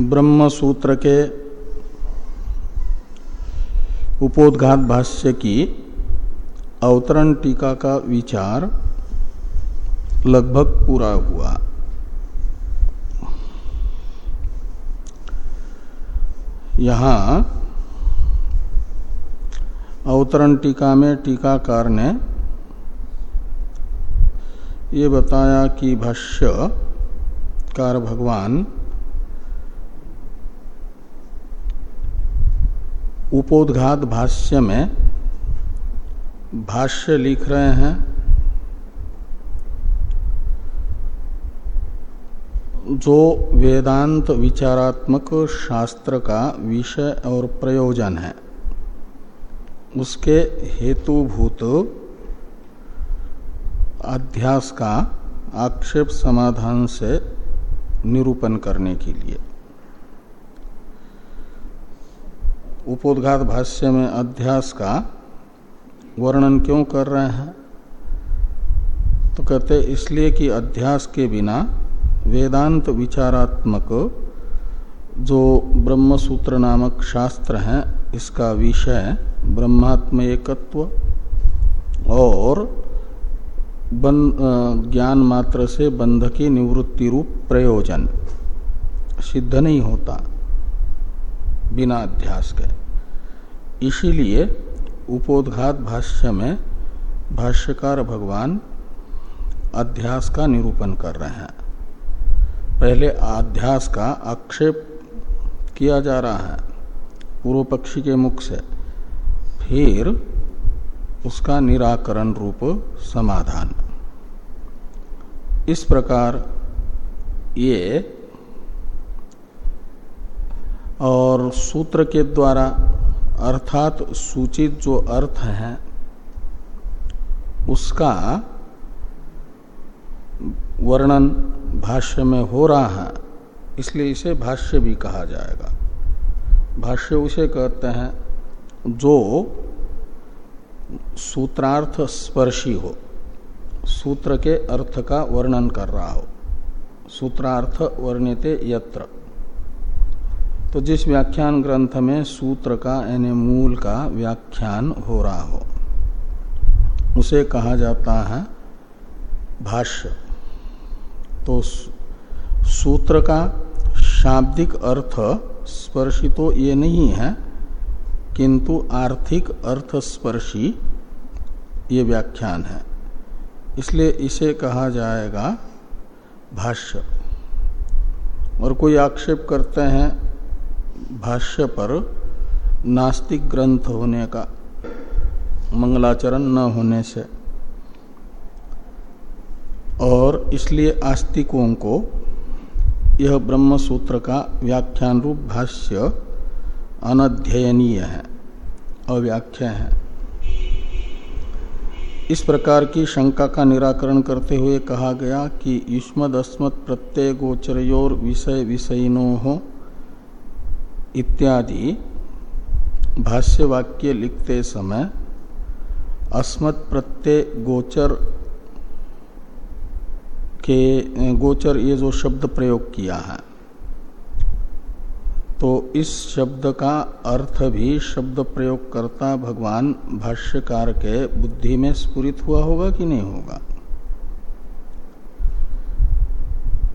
ब्रह्म सूत्र के उपोदघात भाष्य की अवतरण टीका का विचार लगभग पूरा हुआ। यहाँ अवतरण टीका में टीकाकार ने ये बताया कि भाष्य कार भगवान उपोदघात भाष्य में भाष्य लिख रहे हैं, जो वेदांत विचारात्मक शास्त्र का विषय और प्रयोजन है। उसके हेतुभूत अध्यास का आक्षेप समाधान से निरूपण करने के लिए। उपोदघात भाष्य में अध्यास का वर्णन क्यों कर रहे हैं? तो कहते इसलिए कि अध्यास के बिना वेदांत विचारात्मक जो ब्रह्म सूत्र नामक शास्त्र है, इसका विषय ब्रह्मात्म एकत्व और बन ज्ञान मात्र से बंध की निवृत्ति रूप प्रयोजन सिद्ध नहीं होता। बिना अध्यास के इसीलिए उपोदघात भाष्य में भाष्यकार भगवान अध्यास का निरूपण कर रहे हैं। पहले अध्यास का आक्षेप किया जा रहा है पूर्व पक्षी के मुख से, फिर उसका निराकरण रूप समाधान। इस प्रकार ये और सूत्र के द्वारा अर्थात सूचित जो अर्थ है, उसका वर्णन भाष्य में हो रहा है, इसलिए इसे भाष्य भी कहा जाएगा। भाष्य उसे कहते हैं, जो सूत्रार्थ स्पर्शी हो, सूत्र के अर्थ का वर्णन कर रहा हो। सूत्रार्थ वर्णित यत्र। तो जिस व्याख्यान ग्रंथ में सूत्र का, यानी मूल का व्याख्यान हो रहा हो, उसे कहा जाता है भाष्य। तो सूत्र का शाब्दिक अर्थ स्पर्शी तो ये नहीं है, किंतु आर्थिक अर्थ स्पर्शी ये व्याख्यान है। इसलिए इसे कहा जाएगा भाष्य। और कोई आक्षेप करते हैं भाष्य पर नास्तिक ग्रंथ होने का मंगलाचरण न होने से और इसलिए आस्तिकों को यह ब्रह्म सूत्र का व्याख्यान रूप भाष्य अनध्ययनीय है, अव्याख्या है। इस प्रकार की शंका का निराकरण करते हुए कहा गया कि युष्मद अस्मत् प्रत्यय गोचरयोर विषय विषयिनो हो इत्यादि भाष्य वाक्य लिखते समय अस्मत् प्रत्यय गोचर के, गोचर ये जो शब्द प्रयोग किया है तो इस शब्द का अर्थ भी शब्द प्रयोग करता भगवान भाष्यकार के बुद्धि में स्फुरित हुआ होगा कि नहीं होगा?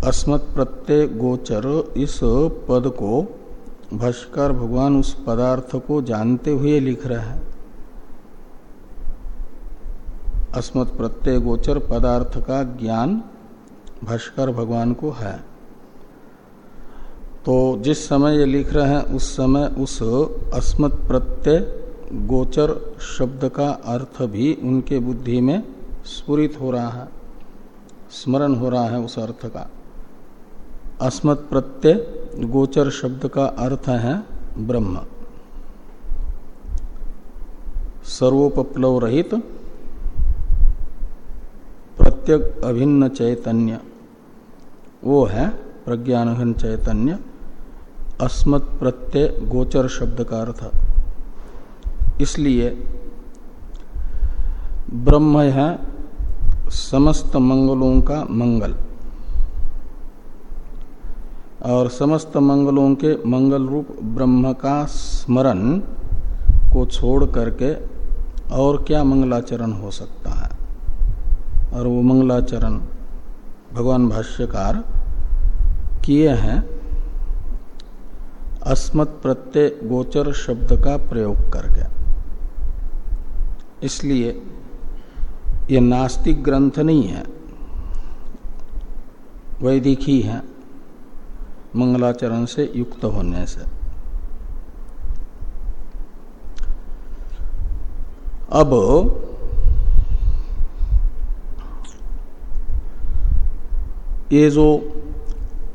अस्मत् प्रत्यय गोचर इस पद को भाष्यकार भगवान उस पदार्थ को जानते हुए लिख रहे हैं। अस्मत् प्रत्यय गोचर पदार्थ का ज्ञान भाष्कर भगवान को है। तो जिस समय ये लिख रहे हैं, उस समय उस अस्मत् प्रत्यय गोचर शब्द का अर्थ भी उनके बुद्धि में स्फुरित हो रहा है, स्मरण हो रहा है उस अर्थ का। अस्मत् प्रत्यय गोचर शब्द का अर्थ है ब्रह्म। सर्वोपप्लव रहित प्रत्यक अभिन्न चैतन्य। वो है प्रज्ञान चैतन्य, अस्मत् प्रत्यय गोचर शब्द का अर्थ। इसलिए ब्रह्म है समस्त मंगलों का मंगल। और समस्त मंगलों के मंगल रूप ब्रह्म का स्मरण को छोड़ करके और क्या मंगलाचरण हो सकता है? और वो मंगलाचरण भगवान भाष्यकार किए हैं, अस्मत् प्रत्यय गोचर शब्द का प्रयोग करके। इसलिए ये नास्तिक ग्रंथ नहीं है, वैदिक ही है। मंगलाचरण से युक्त होने से। अब ये जो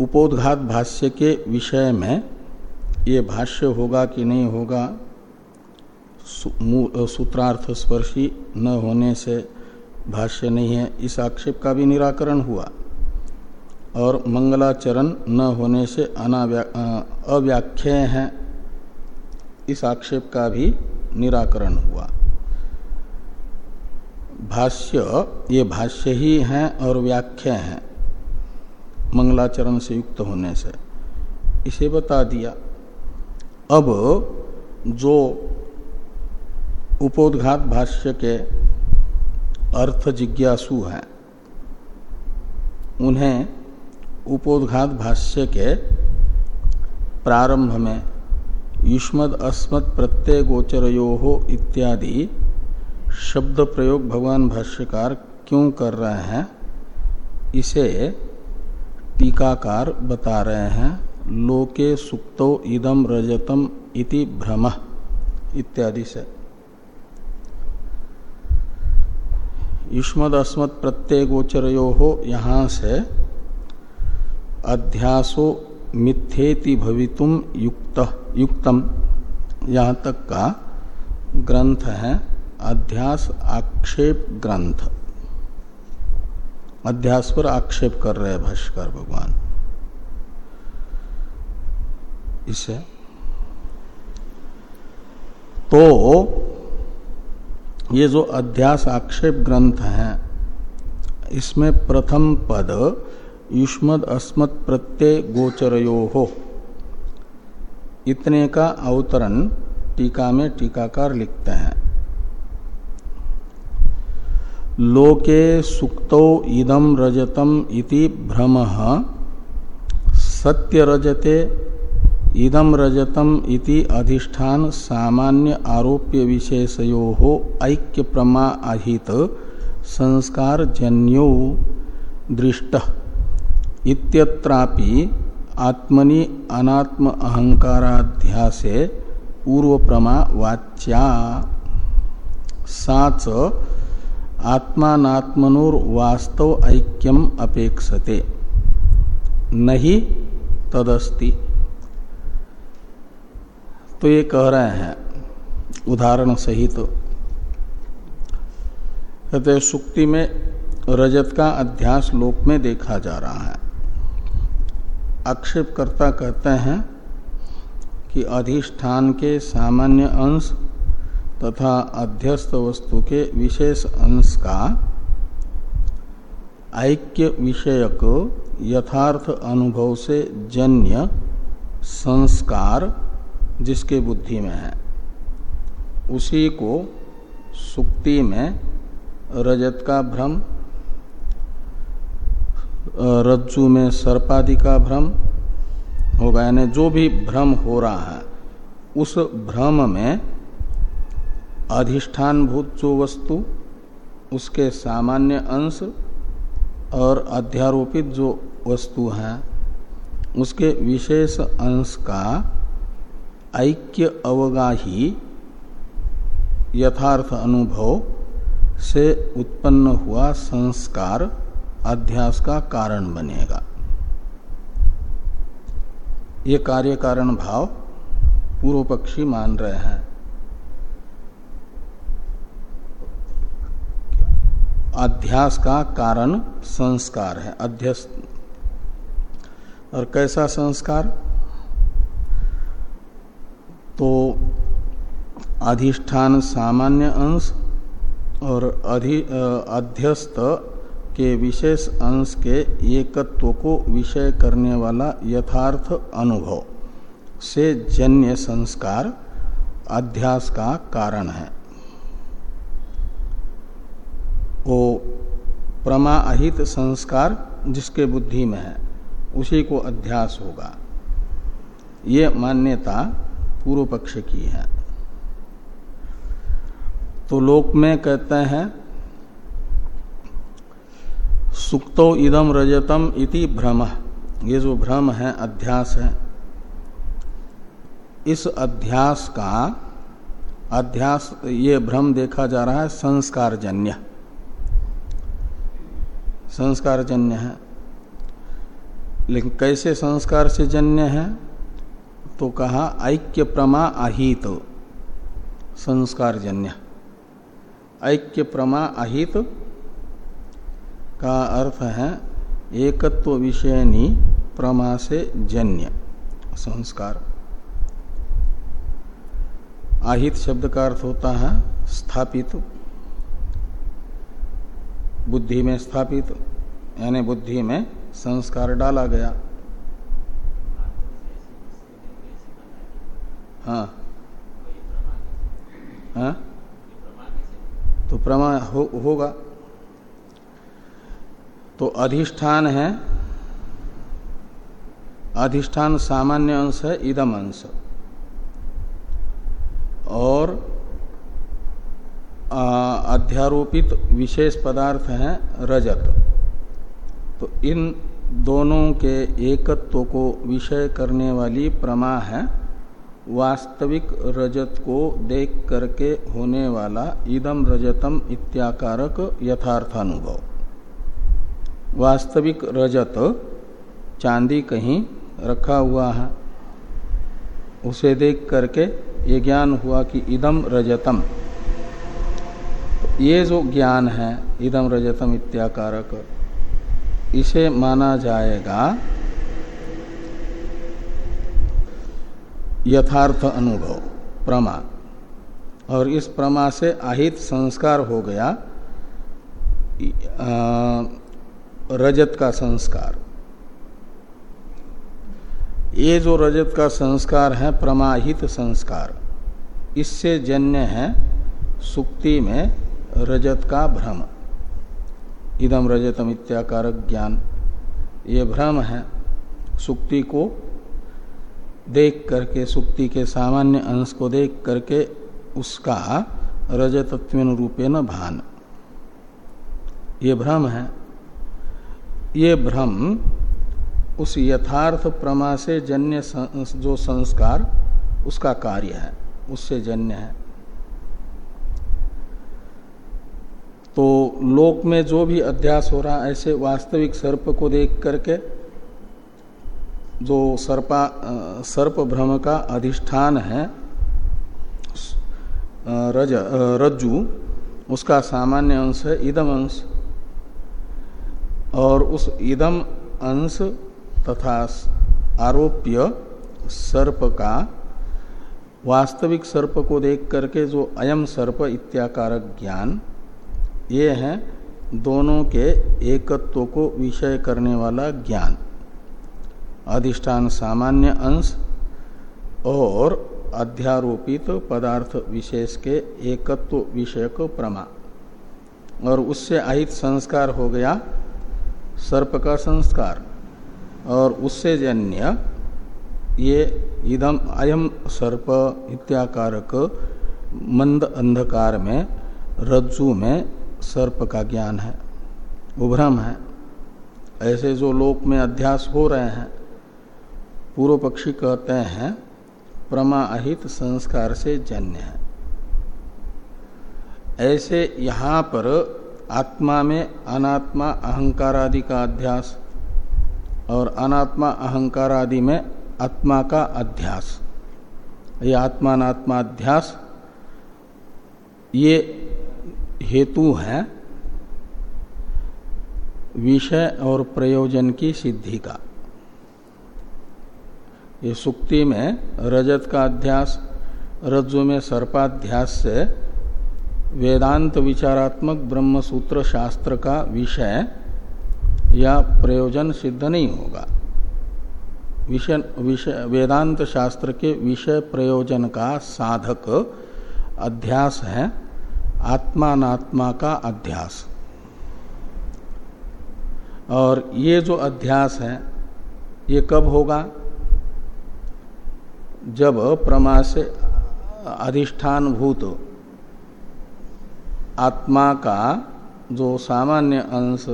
उपोदघात भाष्य के विषय में ये भाष्य होगा कि नहीं होगा सूत्रार्थ स्पर्शी न होने से भाष्य नहीं है, इस आक्षेप का भी निराकरण हुआ। और मंगलाचरण न होने से अव्याख्य हैं। इस आक्षेप का भी निराकरण हुआ। भाष्य, ये भाष्य ही हैं और व्याख्या हैं, मंगलाचरण से युक्त होने से। इसे बता दिया। अब जो उपोदघात भाष्य के अर्थ जिज्ञासु हैं, उन्हें उपोदघात भाष्य के प्रारंभ में, युष्मद अस्मत् प्रत्यय गोचरयो हो इत्यादि शब्द प्रयोग भगवान भाष्यकार क्यों कर रहे हैं, इसे टीकाकार बता रहे हैं, लोके सुक्तो इदम रजतम इति भ्रम, इत्यादि से। युष्मद अस्मत् प्रत्यय गोचरयो हो यहाँ से अध्यासो मिथ्येति भवितुम युक्त, युक्तम। यहाँ तक का ग्रंथ है, अध्यास आक्षेप ग्रंथ। अध्यास पर आक्षेप कर रहे भाष्कर भगवान। इसे तो ये जो अध्यास आक्षेप ग्रंथ है, इसमें प्रथम पद युष्मद अस्मत् प्रत्यय गोचरयो। हो इतने का अवतरण टीका में टीकाकार लिखते हैं। लोके सुक्तो इदम रजतम इति भ्रम। सत्य रजते इदम रजतम इति अधिष्ठान सामान्य आरोप्य विशेषयो हो ऐक्य प्रमा अहित संस्कार जन्यो दृष्ट। इत्यत्रापि आत्मनि अनात्म अहंकाराध्यासे पूर्व प्रमा वाच्या साच वास्तव ऐक्यम अपेक्षते। नहीं तदस्ति। तो ये कह रहे हैं, उदाहरण सहित। तो सुक्ति में रजत का अध्यास लोक में देखा जा रहा है। आक्षेपकर्ता कहते हैं कि अधिष्ठान के सामान्य अंश तथा अध्यस्त वस्तु के विशेष अंश का ऐक्य विषयक यथार्थ अनुभव से जन्य संस्कार जिसके बुद्धि में है, उसी को सुक्ति में रजत का भ्रम रज्जु में सर्पादि का भ्रम होगा, यानी जो भी भ्रम हो रहा है, उस भ्रम में अधिष्ठान भूत जो वस्तु, उसके सामान्य अंश और अध्यारोपित जो वस्तु है, उसके विशेष अंश का ऐक्य अवगाही यथार्थ अनुभव से उत्पन्न हुआ संस्कार अध्यास का कारण बनेगा। ये कार्य कारण भाव पूर्व पक्षी मान रहे हैं। अध्यास का कारण संस्कार है अध्यस्त और कैसा संस्कार? तो अधिष्ठान सामान्य अंश और अधि अध्यस्त के विशेष अंश के एकत्व को विषय करने वाला यथार्थ अनुभव से जन्य संस्कार अध्यास का कारण है। वो प्रमाहित संस्कार जिसके बुद्धि में है, उसी को अध्यास होगा। ये मान्यता पूर्व पक्ष की है। तो लोक में कहते हैं सुक्तो इदम रजतम इति भ्रम। ये जो भ्रम है, अध्यास है, इस अध्यास का अध्यास, ये भ्रम देखा जा रहा है संस्कारजन्य। संस्कारजन्य है। लेकिन कैसे संस्कार से जन्य है? तो कहा, ऐक्य प्रमा अहित संस्कार जन्य ऐक्य प्रमा अहित का अर्थ है एकत्व विषयनी प्रमा से जन्य संस्कार। आहित शब्द का अर्थ होता है स्थापित। बुद्धि में स्थापित यानी बुद्धि में संस्कार डाला गया। हाँ। हाँ? तो प्रमा हो, होगा। तो अधिष्ठान है, अधिष्ठान सामान्य अंश है, इदम अंश। और अध्यारोपित विशेष पदार्थ है रजत। तो इन दोनों के एकत्व को विषय करने वाली प्रमा है, वास्तविक रजत को देख करके होने वाला इदम रजतम इत्याकारक यथार्थ अनुभव वास्तविक रजत चांदी कहीं रखा हुआ है। उसे देख करके ये ज्ञान हुआ कि इदम रजतम। ये जो ज्ञान है, इदम रजतम इत्याकारक, इसे माना जाएगा यथार्थ अनुभव, प्रमा। और इस प्रमा से आहित संस्कार हो गया। रजत का संस्कार। ये जो रजत का संस्कार है, प्रमाहित संस्कार, इससे जन्य है सुक्ति में रजत का भ्रम। इदम रजतम इत्याकारक ज्ञान। ये भ्रम है सुक्ति को देख करके, सुक्ति के सामान्य अंश को देख करके उसका रजतत्व रूपेण भान। ये भ्रम है ये भ्रम उस यथार्थ प्रमा से जन्य जो संस्कार, उसका कार्य है, उससे जन्य है। तो लोक में जो भी अध्यास हो रहा ऐसे वास्तविक सर्प को देख करके, जो सर्पा सर्प भ्रम का अधिष्ठान है रज रज्जु, उसका सामान्य अंश है, इदम अंश। और उस इदम अंश तथा आरोप्य सर्प का वास्तविक सर्प को देख करके जो अयम सर्प इत्याकारक ज्ञान, ये है दोनों के एकत्व को विषय करने वाला ज्ञान। अधिष्ठान सामान्य अंश और अध्यारोपित पदार्थ विशेष के एकत्व विषयक प्रमा। और उससे आहित संस्कार हो गया सर्प का संस्कार, और उससे जन्य ये इदम अयम सर्प इत्याकारक मंद अंधकार में, रज्जु में सर्प का ज्ञान है, उभ्रम है। ऐसे जो लोक में अध्यास हो रहे हैं, पूर्व पक्षी कहते हैं प्रमाहित संस्कार से जन्य है। ऐसे यहाँ पर आत्मा में अनात्मा अहंकार आदि का अध्यास और अनात्मा अहंकार आदि में आत्मा का अध्यास। ये आत्मात्मा अध्यास ये हेतु है विषय और प्रयोजन की सिद्धि का। ये सुक्ति में रजत का अध्यास, रज्जु में सर्पाध्यास से वेदांत विचारात्मक ब्रह्म सूत्र शास्त्र का विषय या प्रयोजन सिद्ध नहीं होगा। विषय विषय, वेदांत शास्त्र के विषय प्रयोजन का साधक अध्यास है आत्मात्मा का अध्यास। और ये जो अध्यास है, ये कब होगा? जब प्रमा से अधिष्ठान भूत आत्मा का जो सामान्य अंश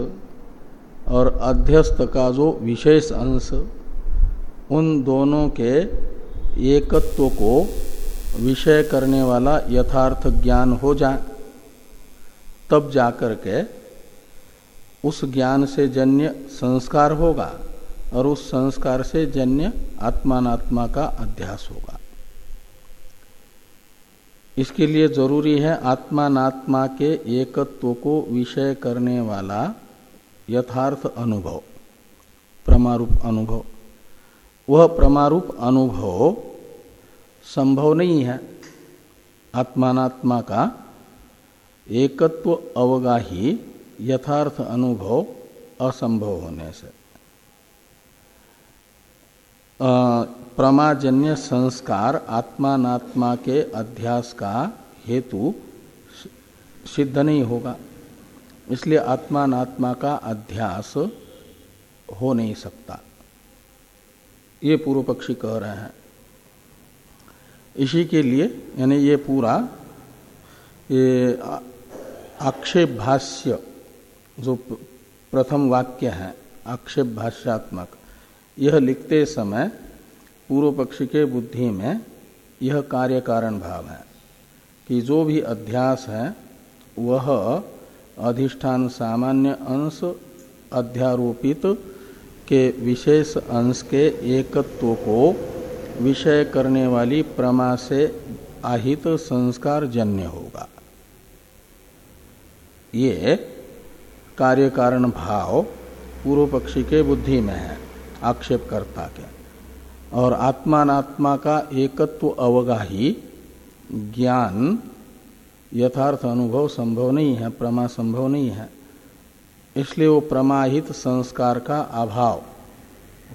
और अध्यस्त का जो विशेष अंश, उन दोनों के एकत्व को विषय करने वाला यथार्थ ज्ञान हो जाए तब जाकर के उस ज्ञान से जन्य संस्कार होगा और उस संस्कार से जन्य आत्मात्मा का अध्यास होगा। इसके लिए ज़रूरी है आत्मात्मा के एकत्व को विषय करने वाला यथार्थ अनुभव, प्रमारूप अनुभव। वह प्रमारूप अनुभव संभव नहीं है। आत्मात्मा का एकत्व अवगाही यथार्थ अनुभव असंभव होने से। प्रमाजन्य संस्कार आत्मात्मा के अध्यास का हेतु सिद्ध नहीं होगा। इसलिए आत्मात्मा का अध्यास हो नहीं सकता। ये पूर्व पक्षी कह रहे हैं। इसी के लिए, यानी ये पूरा, ये आक्षेप भाष्य, जो प्रथम वाक्य है, आक्षेप भाष्यात्मक। यह लिखते समय पूर्व पक्षी के बुद्धि में यह कार्य कारण भाव है कि जो भी अध्यास है, वह अधिष्ठान सामान्य अंश अध्यारोपित के विशेष अंश के एकत्व को विषय करने वाली प्रमा से आहित संस्कार जन्य होगा। ये कार्य कारण भाव पूर्व पक्षी के बुद्धि में है। आक्षेपकर्ता के और आत्मात्मा का एकत्व अवगाही ज्ञान यथार्थ अनुभव संभव नहीं है, प्रमा संभव नहीं है। इसलिए वो प्रमाहित संस्कार का अभाव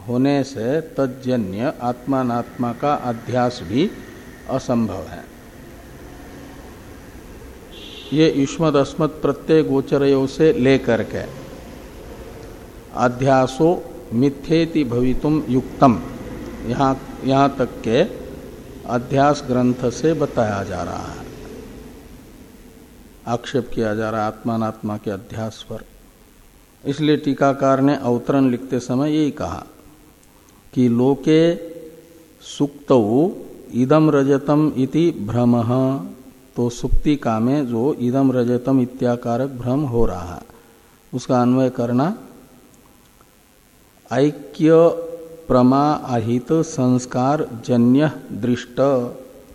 होने से तजन्य आत्मात्मा का अध्यास भी असंभव है। ये युष्मद अस्मद प्रत्यय गोचरयो से लेकर के अध्यासो मिथ्येति भवितुम युक्तम। यहाँ यहाँ तक के अध्यास ग्रंथ से बताया जा रहा है। आक्षेप किया जा रहा है आत्मात्मा के अध्यास पर। इसलिए टीकाकार ने अवतरण लिखते समय यही कहा कि लोके सुक्त इदम रजतम इति भ्रम। तो सुक्ति का में जो इदम रजतम इत्याकारक भ्रम हो रहा है। उसका अन्वय करना ऐक्य प्रमा अहित संस्कार जन्य दृष्ट,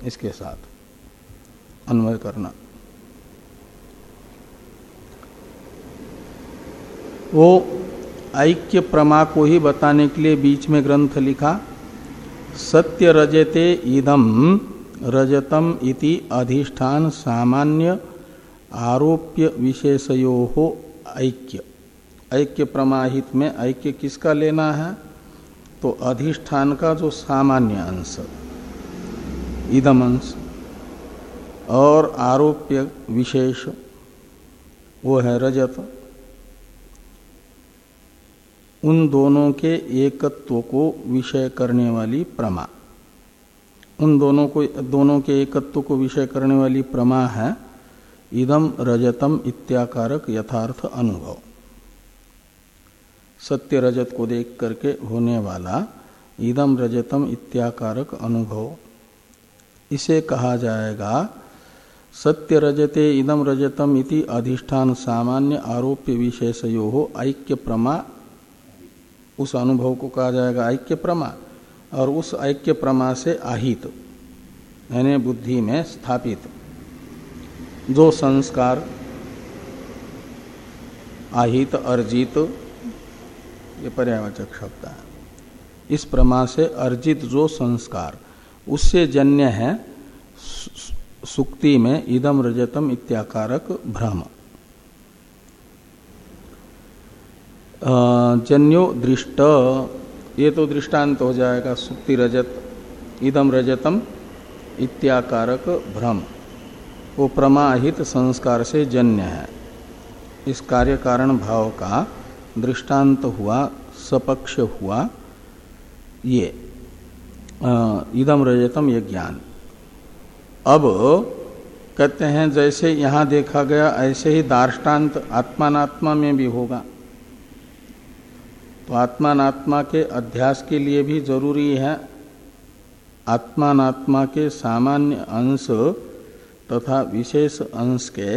इसके साथ अन्वय करना। वो ऐक्य प्रमा को ही बताने के लिए बीच में ग्रंथ लिखा, सत्य रजते इदम, रजतम इति अधिष्ठान सामान्य आरोप्य विशेषयो ऐक्य। ऐक्य प्रमाहित में ऐक्य किसका लेना है? तो अधिष्ठान का जो सामान्य अंश। इदम अंश। और आरोप्य विशेष, वो है रजत। उन दोनों के एकत्व को विषय करने वाली प्रमा। उन दोनों को, दोनों के एकत्व को विषय करने वाली प्रमा है, इदम, रजतम इत्याकारक यथार्थ अनुभव। सत्य रजत को देख करके होने वाला इदम रजतम इत्याकारक अनुभव। इसे कहा जाएगा, सत्य रजते इदम रजतम इति अधिष्ठान सामान्य आरोप्य विशेषयो हो ऐक्य प्रमा। उस अनुभव को कहा जाएगा ऐक्य प्रमा और उस ऐक्य प्रमा से आहित यानी बुद्धि में स्थापित। जो संस्कार आहित अर्जित ये पर्यावचक शब्द है। इस प्रमा से अर्जित जो संस्कार, उससे जन्य है सुक्ति में इदम रजतम इत्याकारक भ्रम। जन्यो दृष्ट, ये तो दृष्टांत हो जाएगा, सुक्ति रजत इदम रजतम इत्याकारक भ्रम। वो प्रमाहित संस्कार से जन्य है। इस कार्य कारण भाव का दृष्टांत हुआ, सपक्ष हुआ, ये इदम रजतम ये ज्ञान। अब कहते हैं, जैसे यहाँ देखा गया, ऐसे ही दार्टान्त आत्मात्मा में भी होगा। तो आत्मात्मा के अध्यास के लिए भी ज़रूरी है। आत्मात्मा के सामान्य अंश तथा विशेष अंश के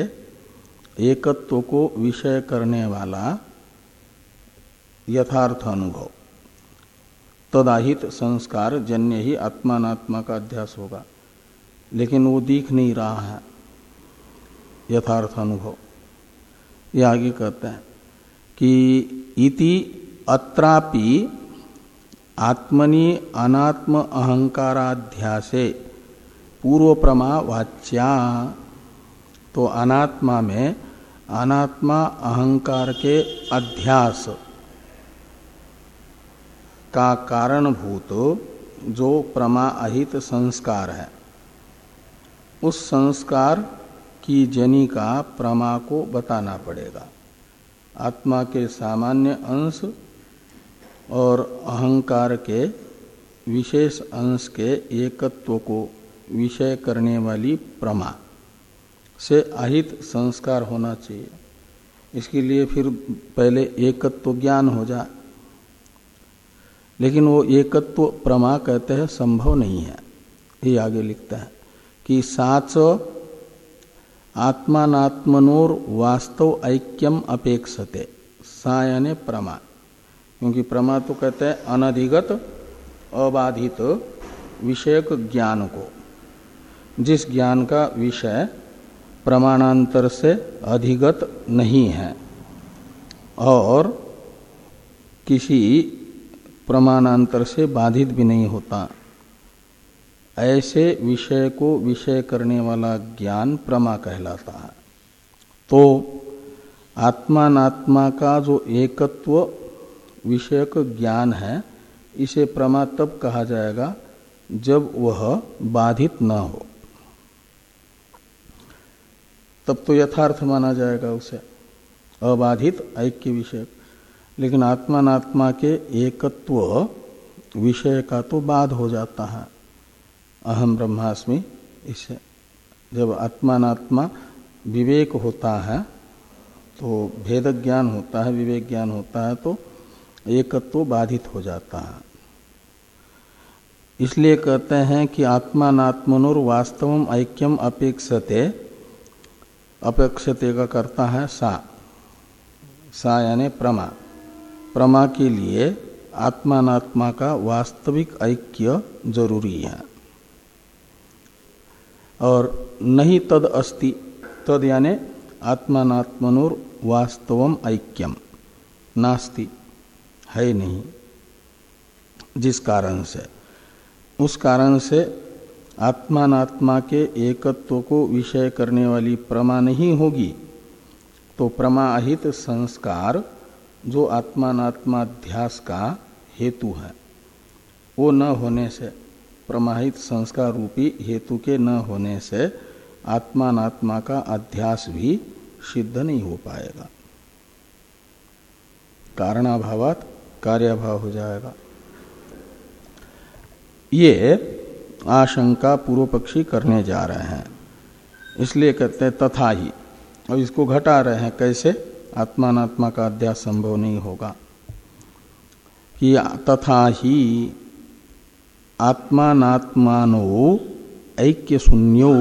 एकत्व को विषय करने वाला यथार्थ अनुभव तदाहित संस्कार जन्य ही आत्मात्मा का अध्यास होगा। लेकिन वो दिख नहीं रहा है। यथार्थ अनुभव ये आगे कहते हैं कि इति अत्रापि आत्मनि अनात्म अहंकाराध्यासे पूर्व प्रमा वाच्या। तो अनात्मा में अनात्मा अहंकार के अध्यास। का कारणभूत जो प्रमा अहित संस्कार है। उस संस्कार की जनी का प्रमा को बताना पड़ेगा। आत्मा के सामान्य अंश और अहंकार के विशेष अंश के एकत्व को विषय करने वाली प्रमा से अहित संस्कार होना चाहिए। इसके लिए फिर पहले एकत्व ज्ञान हो जाए लेकिन वो एकत्व प्रमा कहते हैं, संभव नहीं है। ये आगे लिखता है कि साच आत्मात्मनोर वास्तव ऐक्यम अपेक्षते सा यानी प्रमा। क्योंकि प्रमा तो कहते हैं अनधिगत, अबाधित, विषयक ज्ञान को। जिस ज्ञान का विषय प्रमाणांतर से अधिगत नहीं है, और किसी प्रमाणांतर से बाधित भी नहीं होता। ऐसे विषय को विषय करने वाला ज्ञान प्रमा कहलाता है। तो आत्मात्मा का जो एकत्व विषयक ज्ञान है, इसे प्रमा तब कहा जाएगा जब वह बाधित न हो। तब तो यथार्थ माना जाएगा उसे, अबाधित ऐक्य विषय लेकिन आत्मात्मा के एकत्व विषय का तो बाध हो जाता है। अहम ब्रह्मास्मि इससे जब आत्मात्मा विवेक होता है तो भेद ज्ञान होता है, विवेक ज्ञान होता है तो एकत्व बाधित हो जाता है। इसलिए कहते हैं कि आत्मात्मनुर वास्तव ऐक्यम अपेक्षते अपेक्षते का करता है सा। सा यानी प्रमा। प्रमा के लिए आत्मात्मा का वास्तविक ऐक्य ज़रूरी है। और नहीं तद अस्ति, तद यानी आत्मात्मनुर वास्तवम ऐक्यम। नास्ति, है नहीं। जिस कारण से? उस कारण से आत्मात्मा के एकत्व को विषय करने वाली प्रमा नहीं होगी तो प्रमाहित संस्कार जो आत्मात्माध्यास का हेतु है, वो न होने से, प्रमाहित संस्कार रूपी हेतु के न होने से आत्मात्मा का अध्यास भी सिद्ध नहीं हो पाएगा। कारणाभावात कार्याभाव हो जाएगा। ये आशंका पूर्व पक्षी करने जा रहे हैं, इसलिए कहते हैं तथा ही। अब इसको घटा रहे हैं, कैसे? आत्मात्मा का अध्यास संभव नहीं होगा। कि तथा ही आत्मात्मानो ऐक्य शून्यो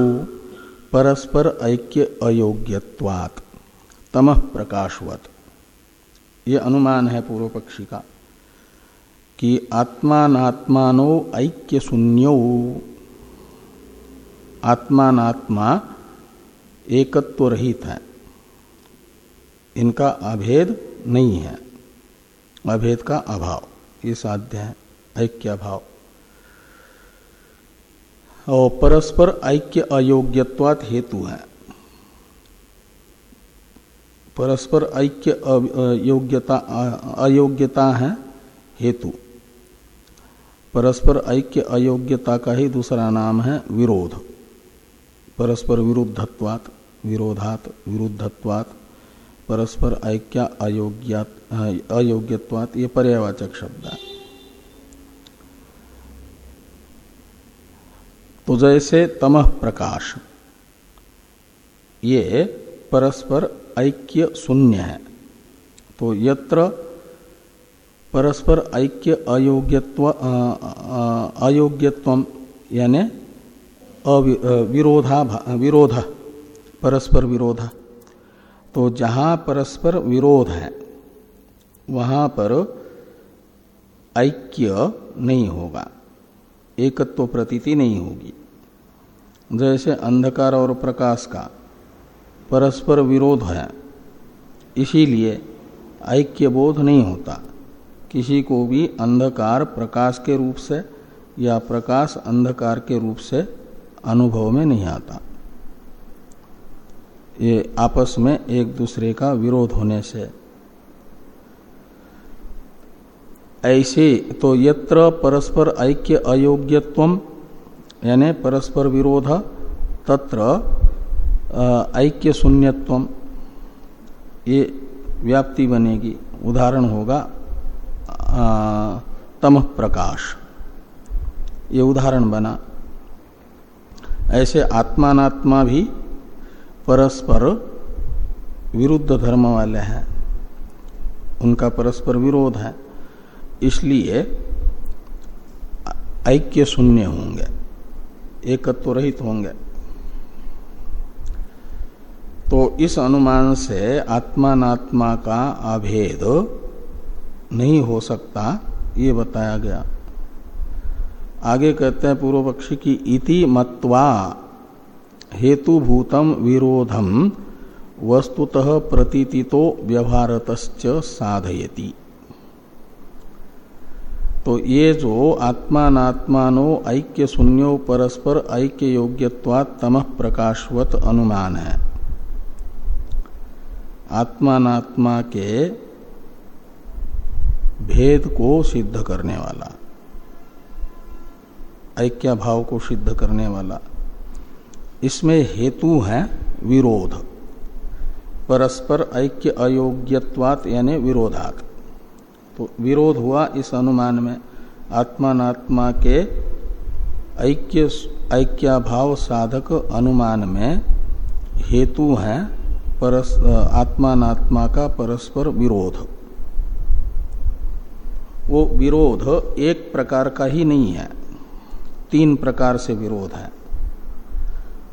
परस्पर ऐक्य अयोग्यवात तमह प्रकाशवत। ये अनुमान है पूर्व पक्षी का, कि आत्मात्मानो ऐक्य शून्यो आत्मात्मा एकत्व रहित है। इनका अभेद नहीं है। अभेद का अभाव, ये साध्य है, ऐक्य अभाव। और परस्पर ऐक्य अयोग्यवात हेतु है। परस्पर ऐक्य योग्यता, अयोग्यता है हेतु। परस्पर ऐक्य अयोग्यता का ही दूसरा नाम है विरोध। परस्पर विरुद्धत्वात, विरोधात, विरुद्धत्वात। परस्पर ऐक्य अयोग्यत्वात, ये पर्यावाचक शब्द है। तो जैसे तमह प्रकाश, ये परस्पर ऐक्य शून्य है। तो यत्र परस्पर ऐक्य अयोग्यत्व अयोग्यत्व, यानी विरोधा, विरोध, परस्पर विरोध। तो जहाँ परस्पर विरोध है, वहाँ पर ऐक्य नहीं होगा, एकत्व प्रतीति नहीं होगी। जैसे अंधकार और प्रकाश का परस्पर विरोध है, इसीलिए ऐक्य बोध नहीं होता। किसी को भी अंधकार प्रकाश के रूप से या प्रकाश अंधकार के रूप से अनुभव में नहीं आता। ये आपस में एक दूसरे का विरोध होने से। ऐसे तो यत्र परस्पर ऐक्य अयोग्यत्व, यानी परस्पर विरोध, तत्र ऐक्य शून्यत्व, ये व्याप्ति बनेगी। उदाहरण होगा तम प्रकाश। ये उदाहरण बना। ऐसे आत्मात्मा भी परस्पर विरुद्ध धर्म वाले हैं। उनका परस्पर विरोध है। इसलिए ऐक्य शून्य होंगे, एकत्व रहित होंगे। तो इस अनुमान से आत्मात्मा का अभेद नहीं हो सकता, ये बताया गया। आगे कहते हैं पूर्व पक्षी की इति मत्वा हेतुभूतम विरोधम वस्तुतः प्रतीतितो व्यवहारत साधयति। तो ये जो आत्मात्मानो ऐक्य शून्यो परस्पर ऐक्य योग्यवाद तमह प्रकाशवत अनुमान है। आत्मात्मा के भेद को सिद्ध करने वाला ऐक्य भाव को सिद्ध करने वाला इसमें हेतु है विरोध। परस्पर ऐक्य अयोग्यवात यानी विरोधात। तो विरोध हुआ इस अनुमान में आत्मात्मा के ऐक्य, ऐक्याभाव साधक अनुमान में हेतु है परस आत्मात्मा का परस्पर विरोध। वो विरोध एक प्रकार का ही नहीं है, तीन प्रकार से विरोध है।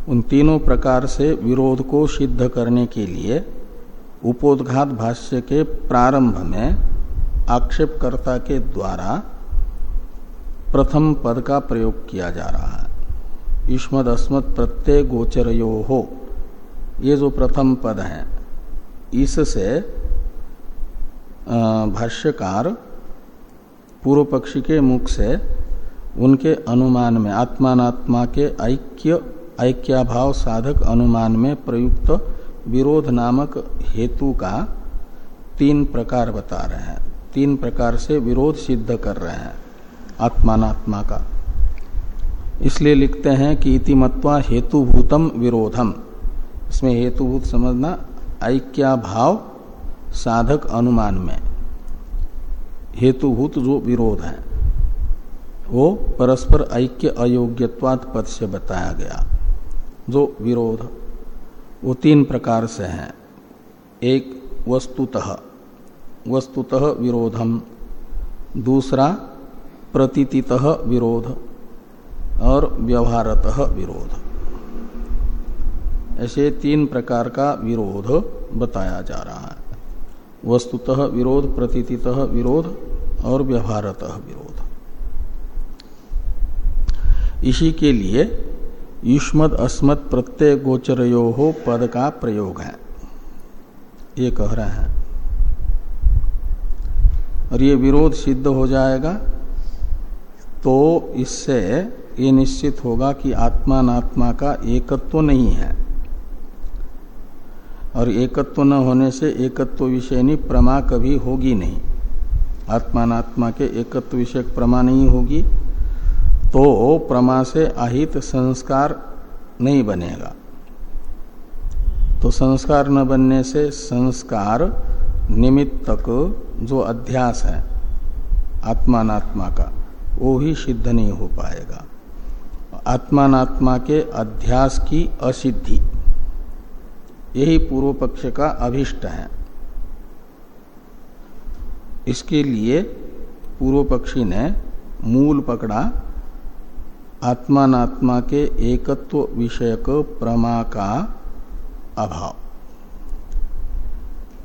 उन तीनों प्रकार से विरोध को सिद्ध करने के लिए उपोदघात भाष्य के प्रारंभ में आक्षेपकर्ता के द्वारा प्रथम पद का प्रयोग किया जा रहा है। ईष्मद अस्मद प्रत्यय गोचरयो हो। ये जो प्रथम पद है, इससे भाष्यकार पूर्व पक्षी के मुख से उनके अनुमान में आत्मात्मा के ऐक्य ऐक्याभाव साधक अनुमान में प्रयुक्त विरोध नामक हेतु का तीन प्रकार बता रहे हैं। तीन प्रकार से विरोध सिद्ध कर रहे हैं आत्मात्मा का। इसलिए लिखते हैं कि इतिमत्वा हेतुभूतम विरोधम। इसमें हेतुभूत समझना ऐक्या भाव साधक अनुमान में। हेतुभूत जो विरोध है, वो परस्पर ऐक्य अयोग्यवाद पद से बताया गया। जो विरोध, वो तीन प्रकार से है। एक, वस्तुतः। वस्तुतः विरोधम। दूसरा, प्रतीतितः विरोध। और व्यवहारतः विरोध। ऐसे तीन प्रकार का विरोध बताया जा रहा है। वस्तुतः विरोध, प्रतीतितः विरोध और व्यवहारतः विरोध। इसी के लिए युष्मद अस्मत् प्रत्यय गोचरयो हो पद का प्रयोग है। ये कह रहे हैं। और ये विरोध सिद्ध हो जाएगा तो इससे ये निश्चित होगा कि आत्मात्मा का एकत्व तो नहीं है। और एकत्व न होने से एकत्व विषयनी प्रमा कभी होगी नहीं। आत्मात्मा के एकत्व विषय प्रमा नहीं होगी। तो प्रमा से अहित संस्कार नहीं बनेगा। तो संस्कार न बनने से संस्कार निमित्तक जो अध्यास है आत्मात्मा का, वो भी सिद्ध नहीं हो पाएगा। आत्मात्मा के अध्यास की असिद्धि, यही पूर्व पक्ष का अभिष्ट है। इसके लिए पूर्व पक्षी ने मूल पकड़ा आत्मात्मा के एकत्व विषयक प्रमा का अभाव।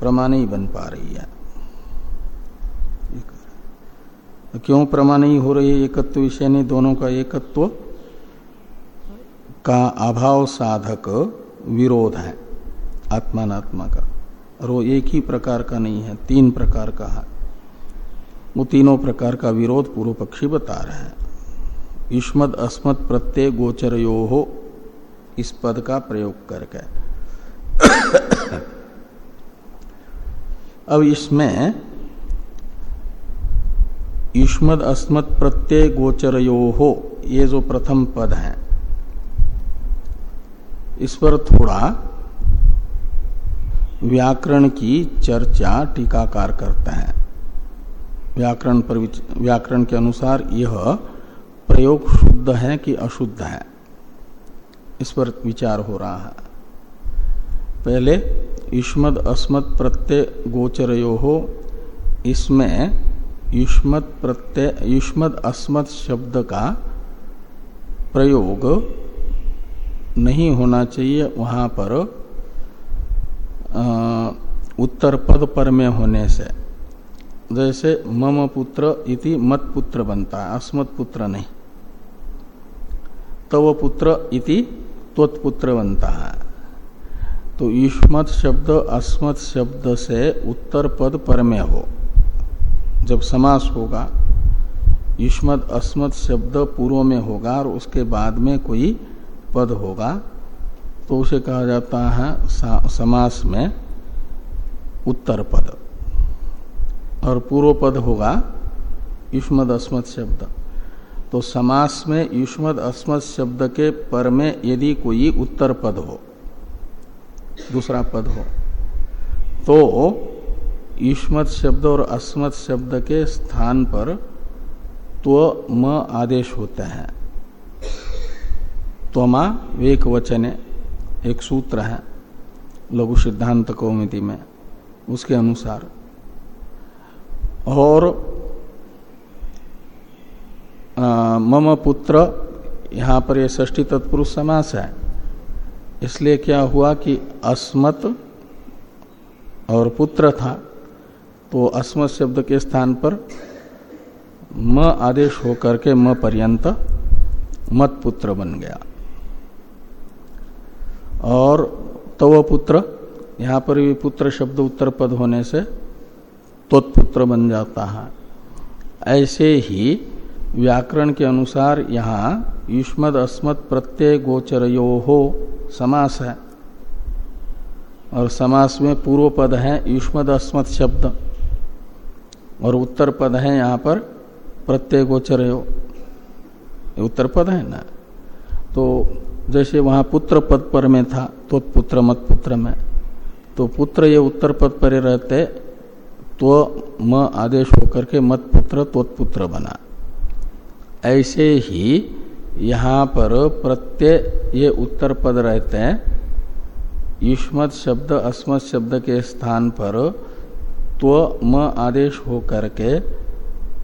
प्रमा नहीं बन पा रही है। क्यों प्रमा नहीं हो रही है एकत्व विषय ने दोनों का एकत्व का अभाव साधक विरोध है आत्मात्मा का। और वो एक ही प्रकार का नहीं है, तीन प्रकार का है। वो तीनों प्रकार का विरोध पूर्व पक्षी बता रहे हैं। युष्मद अस्मद प्रत्यय गोचरयो हो इस पद का प्रयोग करके। अब इसमें युष्मद अस्मद प्रत्यय गोचरयो हो ये जो प्रथम पद है, इस पर थोड़ा व्याकरण की चर्चा टीकाकार करते हैं। व्याकरण पर व्याकरण के अनुसार यह प्रयोग शुद्ध है कि अशुद्ध है? इस पर विचार हो रहा है। पहले, युष्मद अस्मद प्रत्यय गोचरयो हो इसमें युष्मद प्रत्यय, युष्मद अस्मद शब्द का प्रयोग नहीं होना चाहिए। वहाँ पर उत्तर पद पर में होने से, जैसे मम पुत्र इति मत पुत्र बनता है, अस्मत् पुत्र नहीं। तव पुत्र इति त्वत्पुत्र बनता है तो युष्मत शब्द, अस्मत शब्द से उत्तर पद पर में हो। जब समास होगा, युष्मत, अस्मत् शब्द पूर्व में होगा और उसके बाद में कोई पद होगा तो उसे कहा जाता है समास में उत्तर पद। और पूर्व पद होगा युष्मद अस्मद शब्द। तो समास में युष्मद अस्मद शब्द के पर में यदि कोई उत्तर पद हो, दूसरा पद हो तो युष्मद शब्द और अस्मद शब्द के स्थान पर त्व म आदेश होते हैं। त्वमा वेक वचने एक सूत्र है, लघु सिद्धांत कौमिति में, उसके अनुसार। और मम पुत्र, यहाँ पर यह ष्टी तत्पुरुष समास है। इसलिए क्या हुआ कि अस्मत और पुत्र था तो अस्मत शब्द के स्थान पर म आदेश होकर के म पर्यंत मत पुत्र बन गया। और तव पुत्र, यहाँ पर भी पुत्र शब्द उत्तर पद होने से तोत्पुत्र बन जाता है। ऐसे ही व्याकरण के अनुसार यहाँ युष्मद अस्मद प्रत्यय गोचरयो हो समास है। और समास में पूर्व पद है युष्मद अस्मद शब्द। और उत्तर पद है यहाँ पर प्रत्यय गोचर उत्तर पद है ना? तो जैसे वहाँ पुत्र पद पर में था तो पुत्र, मत पुत्र में। तो पुत्र ये उत्तर पद पर रहते तो म आदेश होकर के मत पुत्र तोत्पुत्र बना। ऐसे ही यहाँ पर प्रत्यय ये उत्तर पद रहते हैं। युष्मत शब्द, अस्मत शब्द के स्थान पर त्व, म आदेश होकर के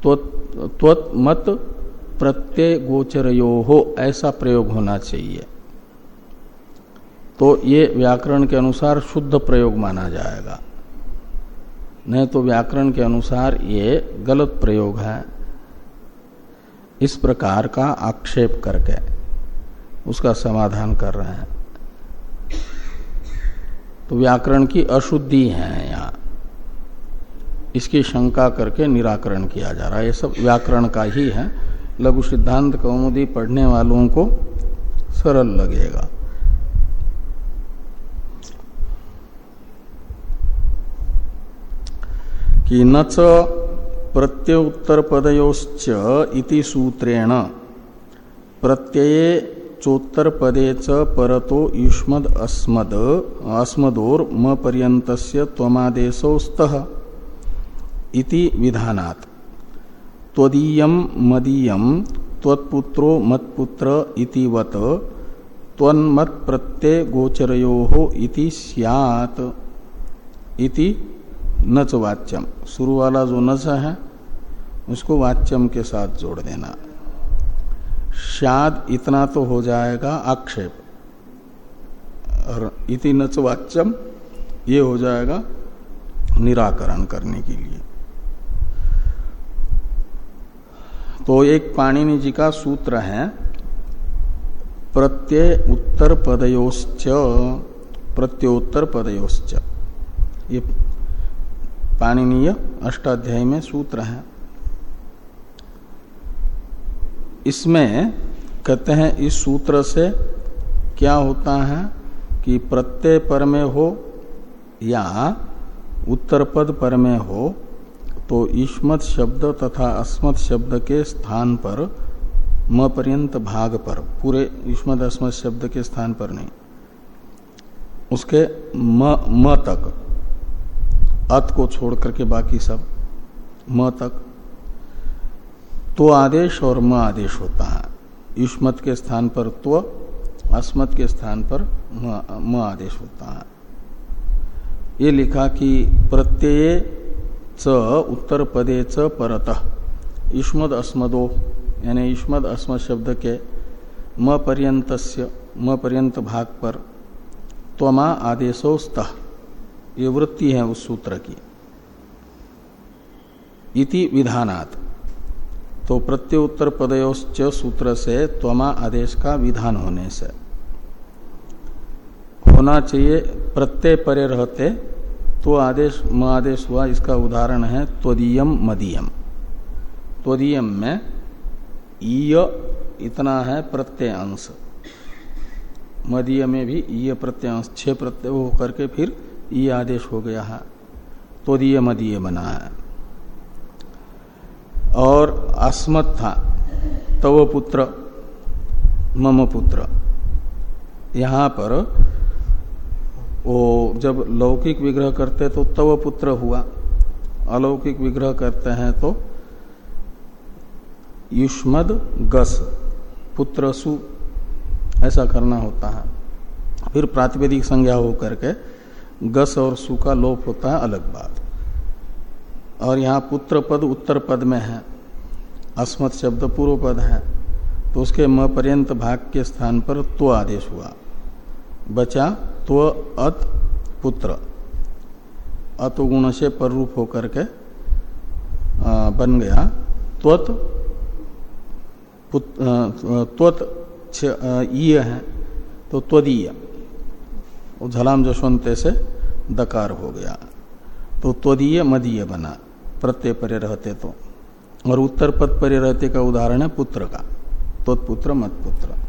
त्वत प्रत्यय गोचरयो हो ऐसा प्रयोग होना चाहिए। तो ये व्याकरण के अनुसार शुद्ध प्रयोग माना जाएगा। नहीं तो व्याकरण के अनुसार ये गलत प्रयोग है। इस प्रकार का आक्षेप करके उसका समाधान कर रहे हैं। तो व्याकरण की अशुद्धि है यहाँ। इसकी शंका करके निराकरण किया जा रहा है। ये सब व्याकरण का ही है। लघु सिद्धांत कौमुदी पढ़ने वालों को सरल लगेगा। कि न च पदयोश्च इति सूत्रेण। प्रत्यये चोत्तरपदे च परतो युष्मद अस्मद अस्मदोर म पर्यंतस्य त्वमादेशो स्तः इति विधानात्। त्वदीयम मदीयम त्वत्पुत्रो मत्पुत्र इति वत त्वन्मत गोचरयो इति स्यात् इति नच वाच्यम। शुरू वाला जो नच है, उसको वाच्यम के साथ जोड़ देना। शाद इतना तो हो जाएगा आक्षेप। और इति नच वाच्यम, ये हो जाएगा निराकरण करने के लिए। तो एक पाणिनि जी का सूत्र है, प्रत्यय उत्तर पदयोश्च प्रत्योत्तर पदयोश्च। ये पाणनीय अष्टाध्यायी में सूत्र है। इसमें कहते हैं इस सूत्र से क्या होता है कि प्रत्यय पर में हो या उत्तर पद पर में हो तो ईस्मत शब्द तथा अस्मत शब्द के स्थान पर म पर्यंत भाग पर पूरे ईस्मत अस्मत शब्द के स्थान पर नहीं उसके म, म तक अत को छोड़ करके बाकी सब, म तक। तो आदेश और म आदेश होता है। युष्मत के स्थान पर त्व, अस्मत के स्थान पर म आदेश होता है। ये लिखा कि प्रत्यय च, उत्तर पदे च, परत। युष्मद अस्मदो, यानी युष्मद अस्मद शब्द के म पर्यंत म पर्यंत भाग पर त्वमा आदेशोस्त ये वृत्ति है उस सूत्र की। इति विधानात्। तो प्रत्युत्तर पदयोश्च सूत्र से त्वमा आदेश का विधान होने से। होना चाहिए प्रत्यय परे रहते तो आदेश म आदेश हुआ इसका उदाहरण है त्वदीयम मदीयम। त्वदीयम में ईय इतना है प्रत्यय अंश। मदीय में भी ईय प्रत्यय अंश प्रत्यय होकर के फिर ये आदेश हो गया है त्वदीय मदीय बना है और अस्मत था तव पुत्र मम पुत्र यहाँ पर वो जब लौकिक विग्रह करते तो तव पुत्र हुआ अलौकिक विग्रह करते हैं तो युष्मद गस पुत्र सु ऐसा करना होता है। फिर प्रातिपदिक संज्ञा होकर के गस और सु का लोप होता है, अलग बात। और यहाँ पुत्र पद उत्तर पद में है, अस्मत शब्द पूर्व पद है तो उसके म पर्यंत भाग के स्थान पर तो आदेश हुआ। बचा तो अत पुत्र। अत गुण से पर रूप होकर के बन गया। त्वत त्वत ईय है तो त्वदीय। झलाम जशवंत से दकार हो गया। तो त्वदीय मदीय बना, प्रत्यय परे रहते तो। और उत्तर पद परे रहते का उदाहरण है पुत्र का। तत्पुत्र मत पुत्र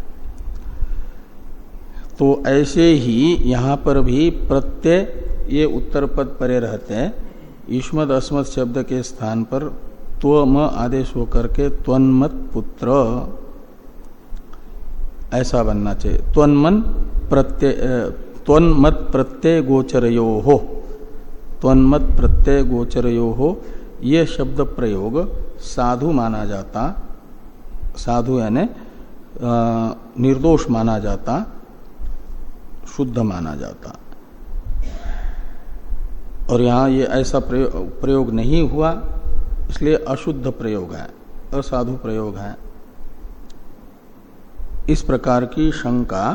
तो ऐसे ही यहाँ पर भी प्रत्यय ये उत्तर पद परे रहते हैं। ईष्मद अस्मद शब्द के स्थान पर त्वम आदेश होकर के त्वन्मत पुत्र। ऐसा बनना चाहिए। त्वन्मन प्रत्यय त्वन्मत प्रत्यय गोचरयो हो त्वन्मत प्रत्यय गोचरयो हो ये शब्द प्रयोग साधु माना जाता साधु यानी निर्दोष माना जाता शुद्ध माना जाता। और यहाँ ये ऐसा प्रयोग, प्रयोग नहीं हुआ इसलिए अशुद्ध प्रयोग है असाधु प्रयोग है। इस प्रकार की शंका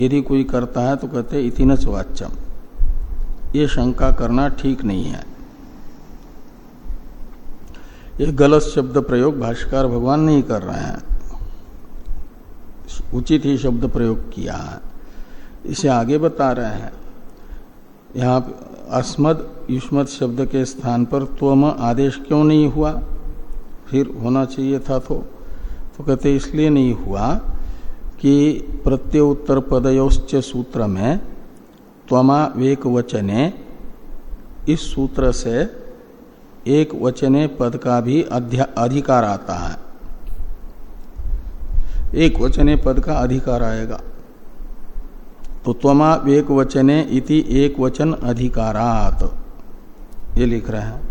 यदि कोई करता है तो कहते इतिनच वाच्यम ये शंका करना ठीक नहीं है। ये गलत शब्द प्रयोग भाष्कर भगवान नहीं कर रहे हैं। उचित ही शब्द प्रयोग किया है। इसे आगे बता रहे हैं। यहाँ अस्मद, युष्मद शब्द के स्थान पर त्वम आदेश क्यों नहीं हुआ? फिर होना चाहिए था तो। तो कहते इसलिए नहीं हुआ। कि प्रत्युत्तर पदयोश्च सूत्र में त्वमा वेक वचने इस सूत्र से एक वचने पद का भी अधिकार आता है। एक वचने पद का अधिकार आएगा। तो त्वमा एक वचने इति एक वचन अधिकारात। ये लिख रहे हैं।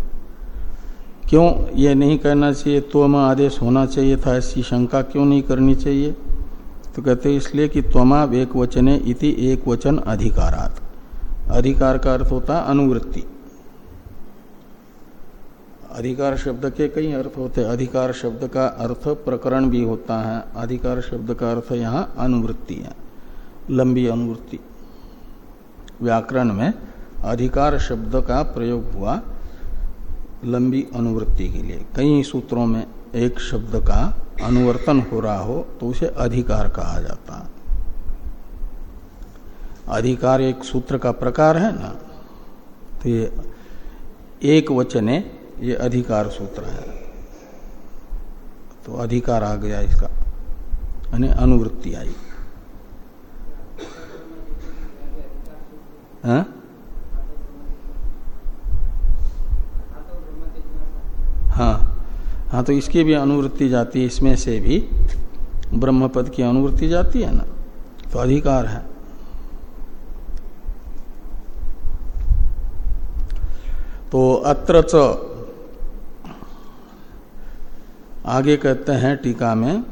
क्यों ये नहीं करना चाहिए? त्वम आदेश होना चाहिए था, ऐसी शंका क्यों नहीं करनी चाहिए? तो कहते इसलिए कि त्वमा एक वचने इति एक वचन अधिकारात। अधिकार का अर्थ होता अनुवृत्ति। अधिकार शब्द के कई अर्थ होते हैं। अधिकार शब्द का अर्थ प्रकरण भी होता है। अधिकार शब्द का अर्थ यहाँ अनुवृत्ति है। लंबी अनुवृत्ति। व्याकरण में अधिकार शब्द का प्रयोग हुआ लंबी अनुवृत्ति के लिए। कई सूत्रों में एक शब्द का अनुवर्तन हो रहा हो तो उसे अधिकार कहा जाता है। अधिकार एक सूत्र का प्रकार है ना? तो ये एक वचने ये अधिकार सूत्र है। तो अधिकार आ गया इसका, यानी अनुवृत्ति आई। हाँ? हाँ। हाँ तो इसकी भी अनुवृत्ति जाती है, इसमें से भी ब्रह्म पद की अनुवृत्ति जाती है ना? तो अधिकार है। तो अत्र आगे कहते हैं टीका में,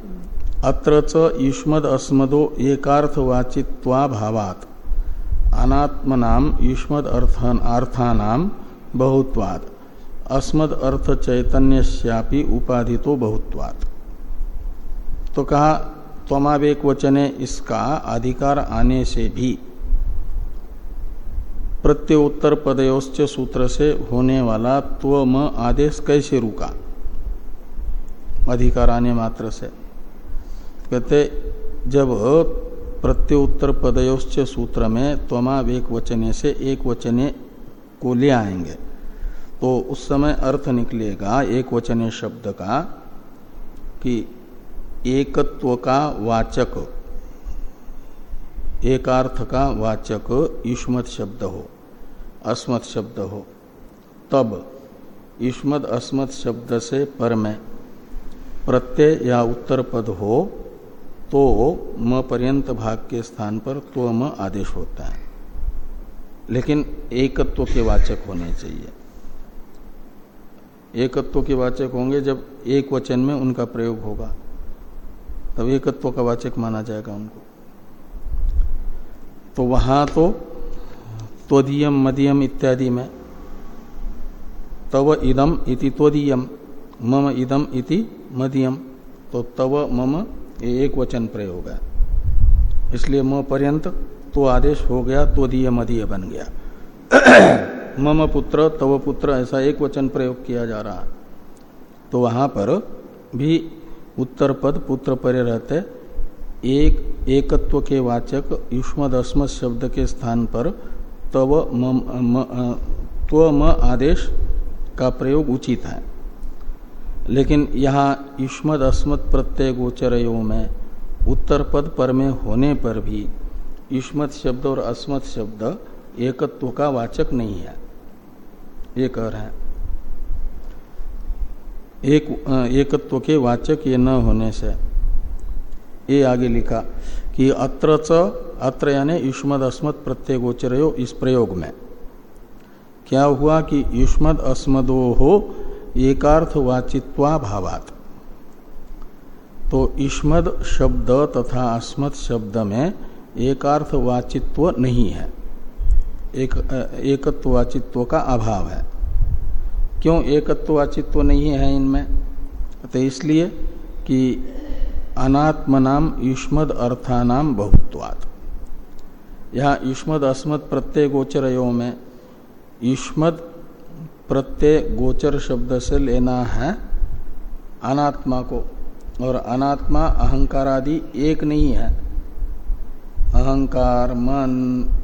अत्र युष्मद अस्मदो एकार्थवाचित्वा भावात अनात्मनाम, युष्मद अर्थानाम बहुत्वाद अस्मद अर्थ चैतन्य श्यापी उपाधि तो बहुत्वाद तो कहा, त्वमावेक वचने इसका अधिकार आने से भी प्रत्योत्तर पदयोश्च सूत्र से होने वाला त्वम आदेश कैसे रुका? अधिकार आने मात्र से। कहते, जब प्रत्युत्तर पदयोश्च सूत्र में त्वमावेक वचने से एक वचने को ले आएँगे तो उस समय अर्थ निकलेगा एक वचने शब्द का, कि एकत्व का वाचक, एकार्थ का वाचक युष्मत शब्द हो अस्मत शब्द हो, तब युष्मद अस्मत् शब्द से पर में प्रत्यय या उत्तर पद हो तो म पर्यंत भाग के स्थान पर तो म आदेश होता है। लेकिन एकत्व के वाचक होने चाहिए। एकत्व के वाचक होंगे जब एक वचन में उनका प्रयोग होगा। तब एकत्व का वाचक माना जाएगा उनको। तो वहाँ तो त्वदीयम, मदियम इत्यादि में तव इदम इति त्वदीयम, मम इदम इति मदियम तो तव, मम ये एक वचन प्रयोग है। इसलिए म पर्यंत तो आदेश हो गया तो दिय मदीय बन गया। मम पुत्र तव पुत्र ऐसा एक वचन प्रयोग किया जा रहा तो वहाँ पर भी उत्तर पद पुत्र परे रहते। एक एकत्व के वाचक युष्म शब्द के स्थान पर तव म, त्व म आदेश का प्रयोग उचित है। लेकिन यहाँ युष्मद अस्मद प्रत्यय गोचरयो में उत्तर पद पर में होने पर भी युष्मत शब्द और अस्मत शब्द एकत्व का वाचक नहीं है। ये कह रहे हैं। एक एकत्व के वाचक ये न होने से, ये आगे लिखा कि अत्र च, अत्र यानी युष्मद अस्मद प्रत्यय गोचरयो इस प्रयोग में। क्या हुआ कि युष्मद अस्मदो हो एकार्थ वाचित्वा भावात तो ईष्मद शब्द तथा अस्मद शब्द में एकार्थ वाचित्व नहीं है। एक एकत्ववाचित्व का अभाव है। क्यों एकत्व वाचित्व नहीं है इनमें? तो इसलिए कि अनात्मनाम युष्मद अर्थानाम बहुत्वाद यहाँ युष्मद, अस्मद प्रत्यय गोचरयों में युष्मद प्रत्यय गोचर शब्द से लेना है अनात्मा को। और अनात्मा, अहंकार आदि एक नहीं है। अहंकार, मन,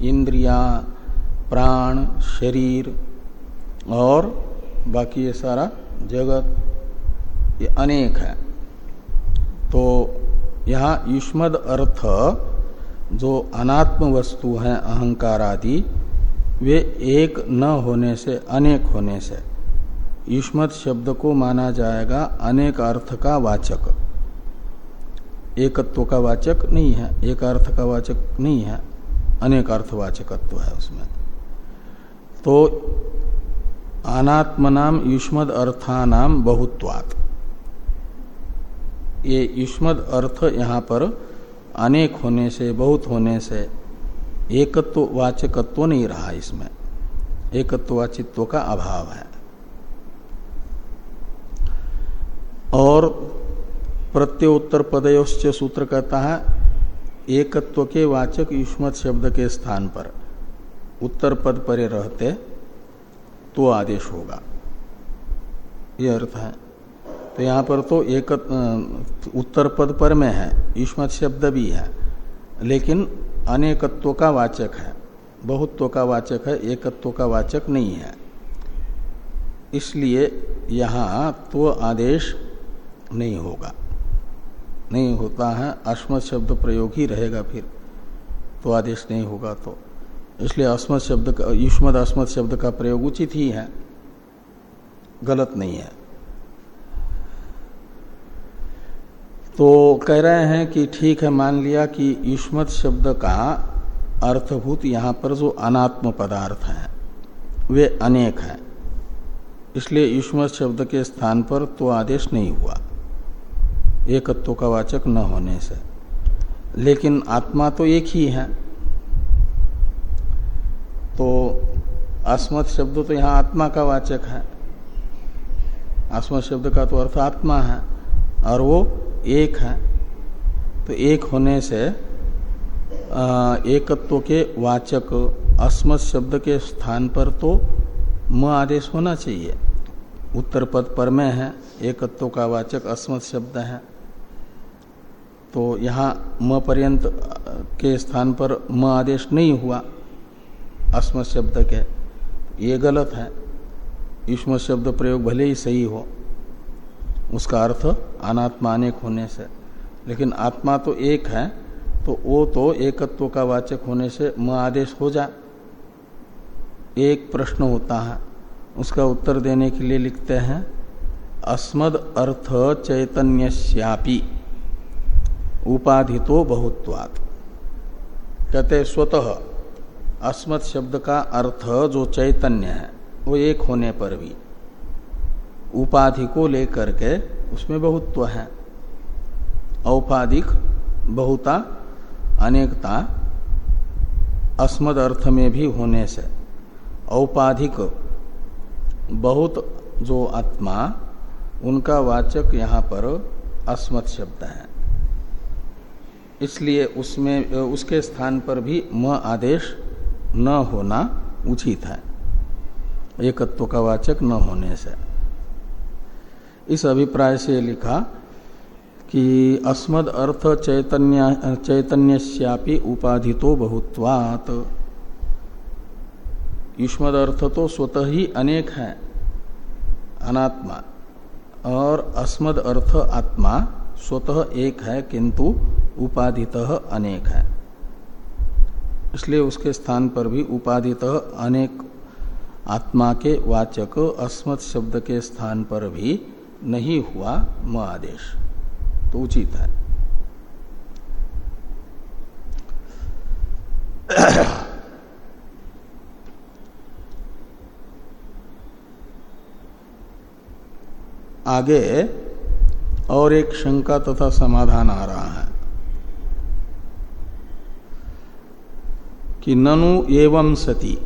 इंद्रिया प्राण, शरीर और बाकी ये सारा जगत, ये अनेक है। तो यहाँ युष्मद अर्थ, जो अनात्म वस्तु है, अहंकार आदि, वे एक न होने से, अनेक होने से युष्मत शब्द को माना जाएगा अनेक अर्थ का वाचक। एकत्व का वाचक नहीं है, एक अर्थ का वाचक नहीं है, अनेक अर्थवाचकत्व है उसमें। तो अनात्मनाम युष्मद अर्थानाम बहुत्वात्। ये युष्मद अर्थ यहाँ पर अनेक होने से, बहुत होने से एकत्व वाचकत्व नहीं रहा इसमें। एकत्ववाचित्व का अभाव है। और प्रत्योत्तर पदयोश्च सूत्र कहता है, एकत्व के वाचक युष्मत शब्द के स्थान पर। उत्तर पद परे रहते तो आदेश होगा। यह अर्थ है। तो यहाँ पर तो एक उत्तर पद पर में है युष्मत शब्द भी है, लेकिन अनेकत्व का वाचक है। बहुत्व का वाचक है, एकत्व का वाचक नहीं है। इसलिए यहाँ तो आदेश नहीं होगा। नहीं होता है अस्मत शब्द प्रयोग ही रहेगा फिर। तो आदेश नहीं होगा तो। इसलिए अस्मत शब्द का, युष्मद अस्मत शब्द का प्रयोग उचित ही है, गलत नहीं है। तो कह रहे हैं कि ठीक है, मान लिया कि युष्मत शब्द का अर्थभूत यहाँ पर जो अनात्म पदार्थ है, वे अनेक हैं। इसलिए युष्मत शब्द के स्थान पर तो आदेश नहीं हुआ, एकत्व का वाचक न होने से। लेकिन आत्मा तो एक ही है। तो अस्मत शब्द तो यहाँ आत्मा का वाचक है। अस्मत शब्द का तो अर्थ आत्मा है, और वो एक है। तो एक होने से एकत्व के वाचक अस्मत शब्द के स्थान पर तो म आदेश होना चाहिए। उत्तर पद पर में है, एकत्व का वाचक अस्मत शब्द है। तो यहाँ म पर्यंत के स्थान पर म आदेश नहीं हुआ। अस्मत शब्द के, ये गलत है। युष्म शब्द प्रयोग भले ही सही हो, उसका अर्थ अनात्मा अनेक होने से। लेकिन आत्मा तो एक है तो वो तो एकत्व का वाचक होने से म आदेश हो जा एक प्रश्न होता है, उसका उत्तर देने के लिए लिखते हैं, अस्मद अर्थ चैतन्यश्यापी उपाधि तो बहुत्वात्। कहते स्वतः अस्मत् शब्द का अर्थ जो चैतन्य है, वो एक होने पर भी। उपाधि को लेकर के उसमें बहुत्व है। औपाधिक, बहुता, अनेकता, अस्मद अर्थ में भी होने से। औपाधिक, बहुत जो आत्मा, उनका वाचक यहाँ पर अस्मत् शब्द है। इसलिए उसमें, उसके स्थान पर भी म आदेश न होना उचित है। एकत्व का वाचक न होने से। इस अभिप्राय से लिखा कि अस्मद अर्थ चैतन्य चैतन्यश्यापी उपाधि तो बहुत्वात। युष्मद अर्थ तो स्वतः ही अनेक है, अनात्मा। और अस्मद अर्थ आत्मा स्वतः एक है, किंतु उपाधित अनेक है। इसलिए उसके स्थान पर भी उपाधित अनेक आत्मा के वाचक अस्मत् शब्द के स्थान पर भी नहीं हुआ म आदेश तो उचित है। आगे और एक शंका तथा समाधान आ रहा है। कि ननु एवं सती,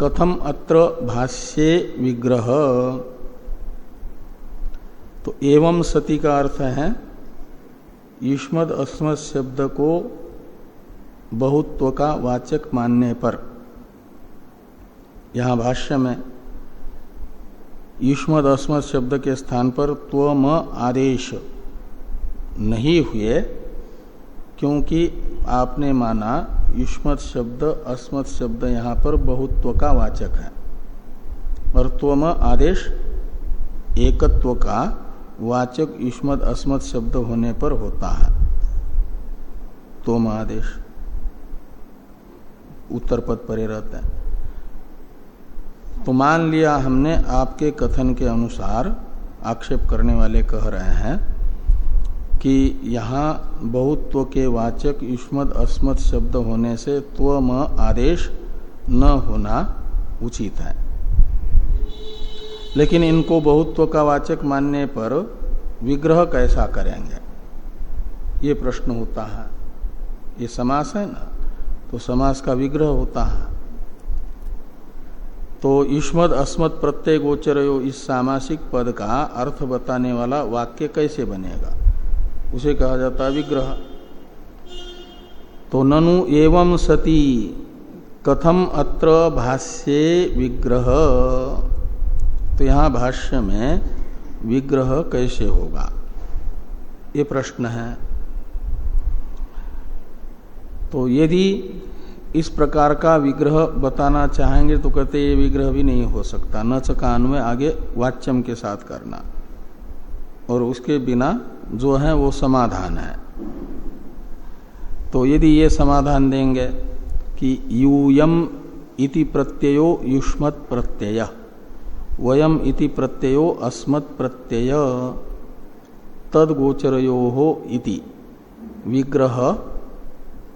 कथम अत्र भाष्ये विग्रह। तो एवं सती का अर्थ है, युष्मद अस्मद शब्द को बहुत्व का वाचक मानने पर। यहाँ भाष्य में, युष्मद अस्मद शब्द के स्थान पर त्वम आदेश नहीं हुए, क्योंकि आपने माना युष्मत शब्द, अस्मत शब्द यहाँ पर बहुत्व का वाचक है। और त्वम आदेश एकत्व का वाचक युष्मत, अस्मत शब्द होने पर होता है। त्वम आदेश। उत्तर पद परे रहते है। तो मान लिया हमने आपके कथन के अनुसार आक्षेप करने वाले कह रहे हैं कि यहाँ बहुत्व के वाचक युष्मद अस्मद शब्द होने से त्वम आदेश न होना उचित है। लेकिन इनको बहुत्व का वाचक मानने पर विग्रह कैसा करेंगे? ये प्रश्न होता है। ये समास है ना? तो समास का विग्रह होता है। तो युष्मद अस्मद प्रत्यय गोचर इस सामासिक पद का अर्थ बताने वाला वाक्य कैसे बनेगा? उसे कहा जाता है विग्रह। तो ननु एवं सती, कथम अत्र भाष्ये विग्रह। तो यहाँ भाष्य में विग्रह कैसे होगा? ये प्रश्न है। तो यदि इस प्रकार का विग्रह बताना चाहेंगे तो कहते ये विग्रह भी नहीं हो सकता। न का अन्वय आगे वाच्यम के साथ करना। और उसके बिना जो है वो समाधान है। तो यदि ये समाधान देंगे कि यूयम इति प्रत्ययो युष्मत प्रत्यय, वयम इति प्रत्ययो अस्मत् प्रत्यय तदगोचरयो हो इति। विग्रह,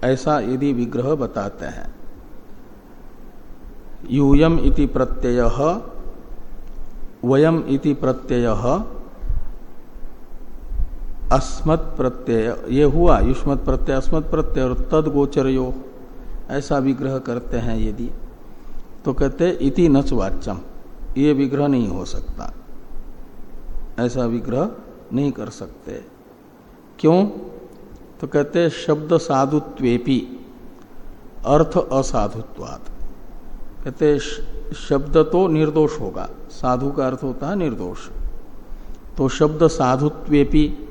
ऐसा यदि विग्रह बताते हैं। यूयम इति प्रत्यय, वयम इति प्रत्यय अस्मत् प्रत्यय, ये हुआ, युष्मत प्रत्यय, अस्मत् प्रत्यय, और तद गोचरयो, ऐसा विग्रह करते हैं यदि। तो कहते, इति नच वाच्यम ये विग्रह नहीं हो सकता। ऐसा विग्रह नहीं कर सकते। क्यों? तो कहते, शब्द साधुत्वेपी, अर्थ असाधुत्वात। कहते शब्द तो निर्दोष होगा, साधु का अर्थ होता है निर्दोष। तो शब्द साधुत्वेपी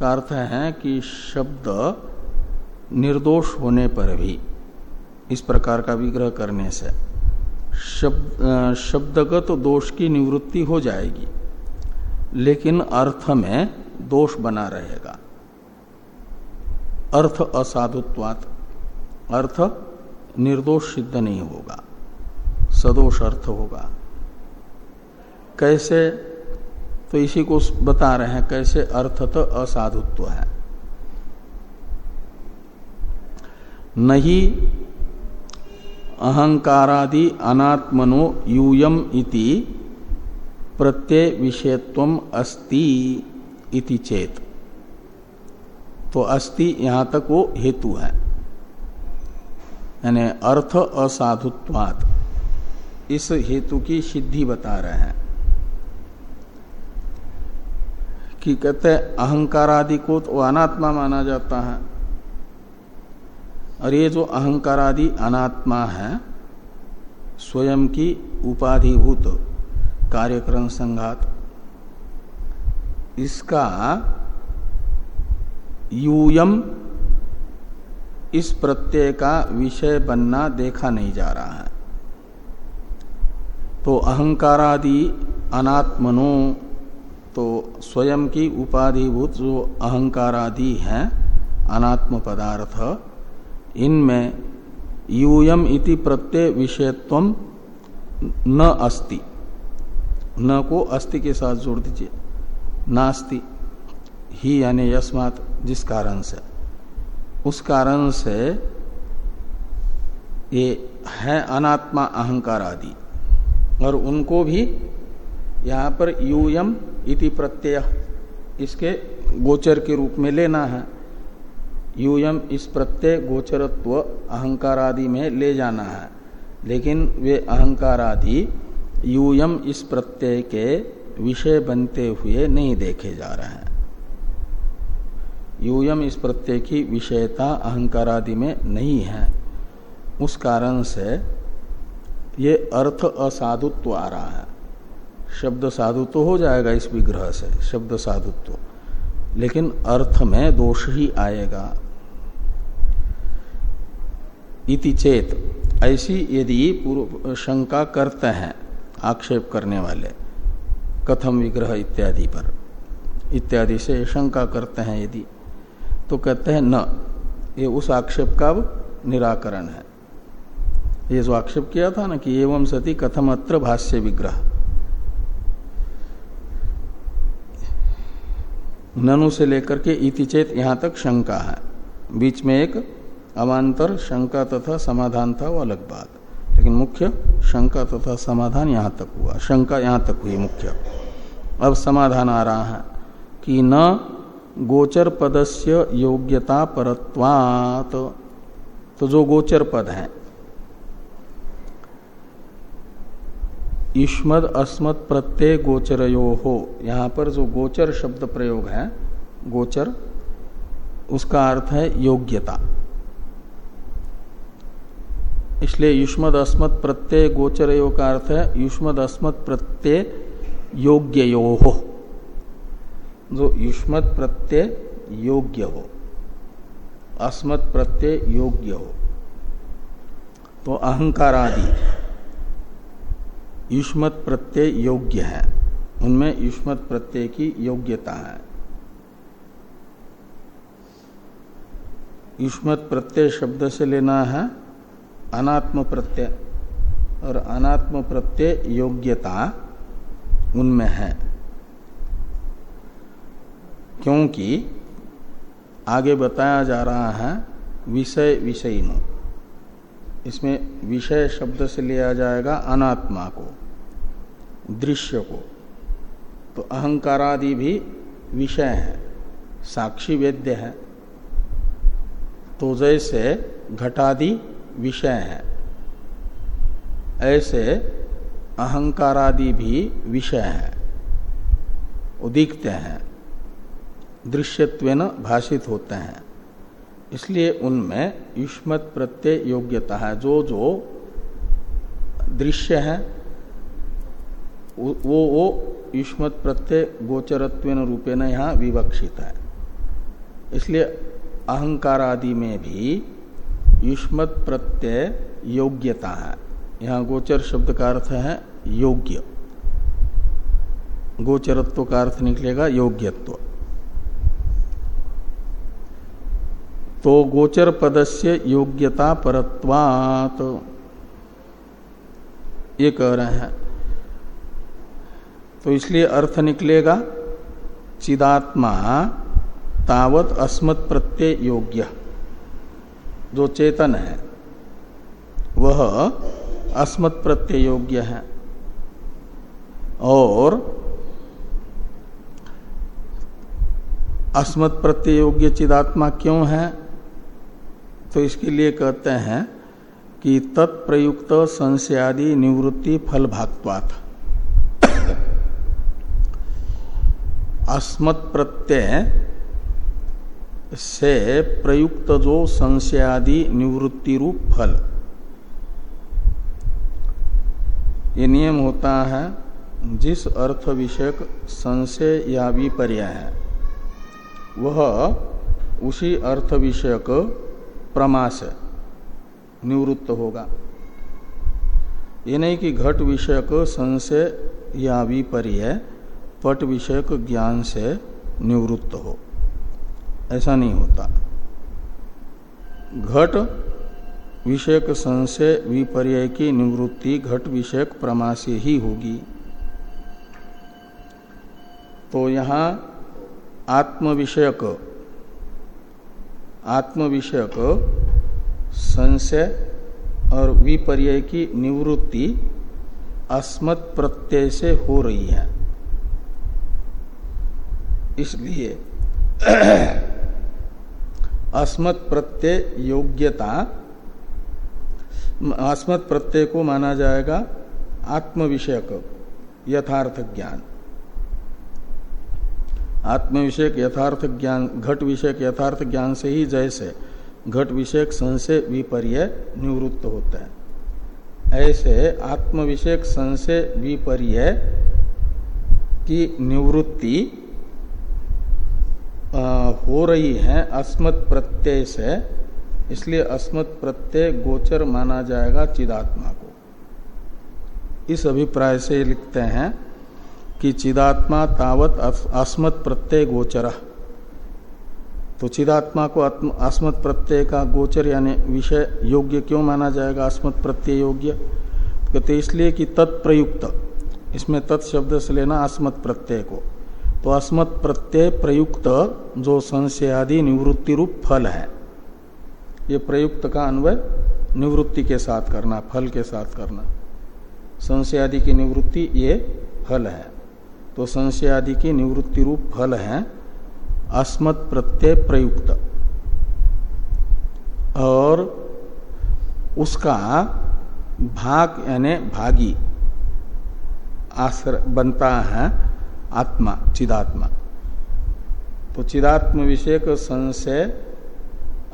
का अर्थ है कि शब्द निर्दोष होने पर भी इस प्रकार का विग्रह करने से शब्द शब्दगत तो दोष की निवृत्ति हो जाएगी, लेकिन अर्थ में दोष बना रहेगा। अर्थ असाधुत्वात, अर्थ निर्दोष सिद्ध नहीं होगा, सदोष अर्थ होगा। कैसे तो इसी को बता रहे हैं कैसे अर्थत असाधुत्व है। नहीं अहंकारादि अनात्मनो यूयम इति प्रत्यय विषयत्व अस्ति इति चेत। तो अस्ति यहाँ तक वो हेतु है। यानी अर्थ असाधुत्वात। इस हेतु की सिद्धि बता रहे हैं। कि कहते अहंकार आदि को तो अनात्मा माना जाता है। और ये जो अहंकार आदि अनात्मा है, स्वयं की उपाधिभूत कार्यक्रम संघात, इसका यूयम इस प्रत्यय का विषय बनना देखा नहीं जा रहा है। तो अहंकारादि अनात्मनो तो स्वयं की उपाधिभूत जो अहंकार आदि हैं अनात्म पदार्थ इनमें यूयम इति प्रत्यय विषयत्व न अस्ति। न को अस्ति के साथ जोड़ दीजिए। नास्ति। ही यानी यस्मात जिस कारण से। उस कारण से ये है अनात्मा अहंकार आदि और उनको भी यहाँ पर यूयम इति प्रत्यय, इसके गोचर के रूप में लेना है। यूयम इस प्रत्यय, गोचरत्व अहंकार आदि में ले जाना है। लेकिन वे अहंकार आदि यूयम इस प्रत्यय के विषय बनते हुए नहीं देखे जा रहे हैं। यूयम इस प्रत्यय की विषयता अहंकार आदि में नहीं है। उस कारण से ये अर्थ असाधुत्व आ रहा है। शब्द साधुत्व हो जाएगा इस विग्रह से, शब्द साधुत्व। लेकिन अर्थ में दोष ही आएगा। इति चेत। ऐसी यदि पूर्व शंका करते हैं, आक्षेप करने वाले, कथम विग्रह इत्यादि पर, इत्यादि से शंका करते हैं यदि तो कहते हैं न, ये उस आक्षेप का निराकरण है। ये जो आक्षेप किया था ना कि एवं सती कथम अत्र भाष्य विग्रह। ननु से लेकर के इति चेत यहाँ तक शंका है। बीच में एक अवान्तर शंका तथा समाधान था, वो अलग बात। लेकिन मुख्य शंका तथा समाधान यहाँ तक हुआ। शंका यहाँ तक हुई मुख्य। अब समाधान आ रहा है कि न गोचर पदस्य योग्यता परत्वात। तो जो गोचर पद है ईष्मद अस्मद प्रत्यय गोचरयो। हो यहाँ पर जो गोचर शब्द प्रयोग है, गोचर, उसका अर्थ है योग्यता। इसलिए युष्मद अस्मद प्रत्यय गोचरयो का अर्थ है युष्मद अस्मद प्रत्यय योग्यो हो जो युष्मद प्रत्यय योग्य हो अस्मद प्रत्यय योग्य हो तो अहंकार आदि युष्मत प्रत्यय योग्य है। उनमें युष्मत प्रत्यय की योग्यता है। युष्मत प्रत्यय शब्द से लेना है, अनात्म प्रत्यय, और अनात्म प्रत्यय योग्यता उनमें है। क्योंकि आगे बताया जा रहा है, विषय विषयिनो। इसमें विषय शब्द से लिया जाएगा अनात्मा को। दृश्य को। तो अहंकारादि भी विषय है, साक्षी वेद्य है। तो जैसे घटादि विषय है, ऐसे अहंकारादि भी विषय है। वो दिखते हैं दृश्यत्व भाषित होते हैं। इसलिए उनमें युष्मत प्रत्यय योग्यता है। जो जो दृश्य है वो वो युष्मत प्रत्यय गोचरत्व रूपेण यहाँ विवक्षित है। इसलिए अहंकार आदि में भी युष्मत प्रत्यय योग्यता है। यहाँ गोचर शब्द का अर्थ है योग्य। गोचरत्व का अर्थ निकलेगा योग्यत्व। तो गोचर पदस्य योग्यता परत्वात। ये कह रहे हैं तो इसलिए अर्थ निकलेगा, चिदात्मा तावत अस्मत् प्रत्यय योग्य। जो चेतन है, वह अस्मत् प्रत्यय योग्य है। और अस्मत् प्रत्यय योग्य चिदात्मा क्यों है? तो इसके लिए कहते हैं कि तत्प्रयुक्त संशयादि निवृत्ति फल भागत्वात् अस्मत् प्रत्यय से प्रयुक्त जो संशयादि निवृत्ति रूप फल। ये नियम होता है, जिस अर्थ विषयक संशय या विपर्य है, वह उसी अर्थ विषयक प्रमा से निवृत्त होगा। ये नहीं कि घट विषयक संशय या विपर्य पट विषयक ज्ञान से निवृत्त हो। ऐसा नहीं होता। घट विषयक संशय विपर्य की निवृत्ति घट विषयक प्रमा से ही होगी। तो यहाँ आत्म विषयक आत्म विषयक संशय और विपर्य की निवृत्ति अस्मत् प्रत्यय से हो रही है। इसलिए अस्मत् प्रत्यय योग्यता, अस्मत् प्रत्यय को माना जाएगा आत्म विषयक यथार्थ ज्ञान। आत्म विषयक यथार्थ ज्ञान, घट विषयक, यथार्थ ज्ञान से ही जैसे घट विषयक संशय विपर्य निवृत्त होता है। ऐसे आत्म विषयक संशय विपर्य की निवृत्ति हो रही है अस्मत् प्रत्यय से, इसलिए अस्मत् प्रत्यय गोचर माना जाएगा चिदात्मा को। इस अभिप्राय से लिखते हैं कि चिदात्मा तावत अस्मत् प्रत्यय गोचर। तो चिदात्मा को अस्मत् प्रत्यय का गोचर यानी विषय योग्य क्यों माना जाएगा? अस्मत् प्रत्यय योग्य। कहते इसलिए कि तत्प्रयुक्त, इसमें तत्शब्द से लेना अस्मत् प्रत्यय को। तो अस्मत् प्रत्यय प्रयुक्त जो संशय आदि निवृत्ति रूप फल है। ये प्रयुक्त का अन्वय निवृत्ति के साथ करना, फल के साथ करना। संशय आदि की निवृत्ति ये फल है। तो संशय आदि की निवृत्ति रूप फल है अस्मत् प्रत्यय प्रयुक्त। और उसका भाग यानी भागी आश्रय बनता है आत्मा, चिदात्मा। तो चिदात्म विषयक संशय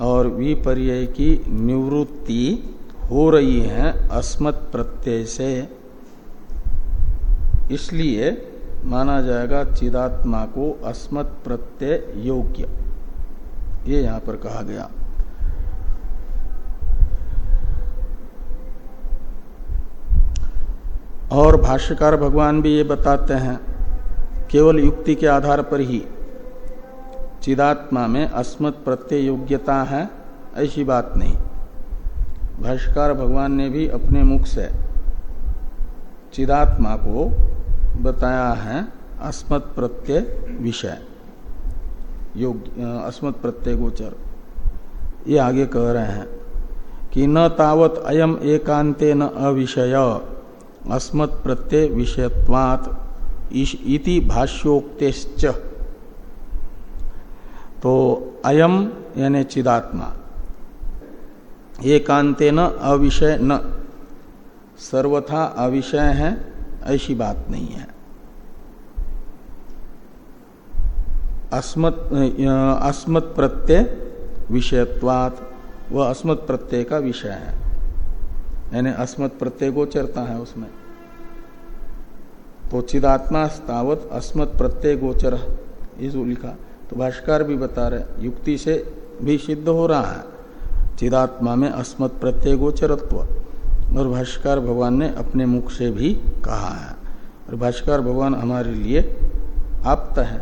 और विपर्य की निवृत्ति हो रही है अस्मत् प्रत्यय से। इसलिए माना जाएगा चिदात्मा को अस्मत् प्रत्यय योग्य। ये यहाँ पर कहा गया। और भाष्यकार भगवान भी ये बताते हैं केवल युक्ति के आधार पर ही चिदात्मा में अस्मत् प्रत्यय योग्यता है, ऐसी बात नहीं। भाष्यकार भगवान ने भी अपने मुख से चिदात्मा को बताया है, अस्मत् प्रत्यय विषय। योग्य अस्मत् प्रत्यय गोचर। ये आगे कह रहे हैं कि न तावत अयम एकांते न अविषय, अस्मत् प्रत्यय विषयत्वात् इति भाष्योक्तेश्च। तो अयम यानी चिदात्मा। एकांते न अविषय न। सर्वथा अविषय है, ऐसी बात नहीं है। अस्मत् अस्मत् प्रत्यय विषयत्वात, वह अस्मत् प्रत्यय का विषय है। यानी अस्मत् प्रत्यय गोचरता है उसमें। तो चिदात्मा स्थावत अस्मत् प्रत्यय गोचर। जो लिखा तो भाष्कर भी बता रहे युक्ति से भी सिद्ध हो रहा है। चिदात्मा में अस्मत् प्रत्यय गोचरत्व। और भाष्कर भगवान ने अपने मुख से भी कहा है। और भाष्कर भगवान हमारे लिए आप्त है।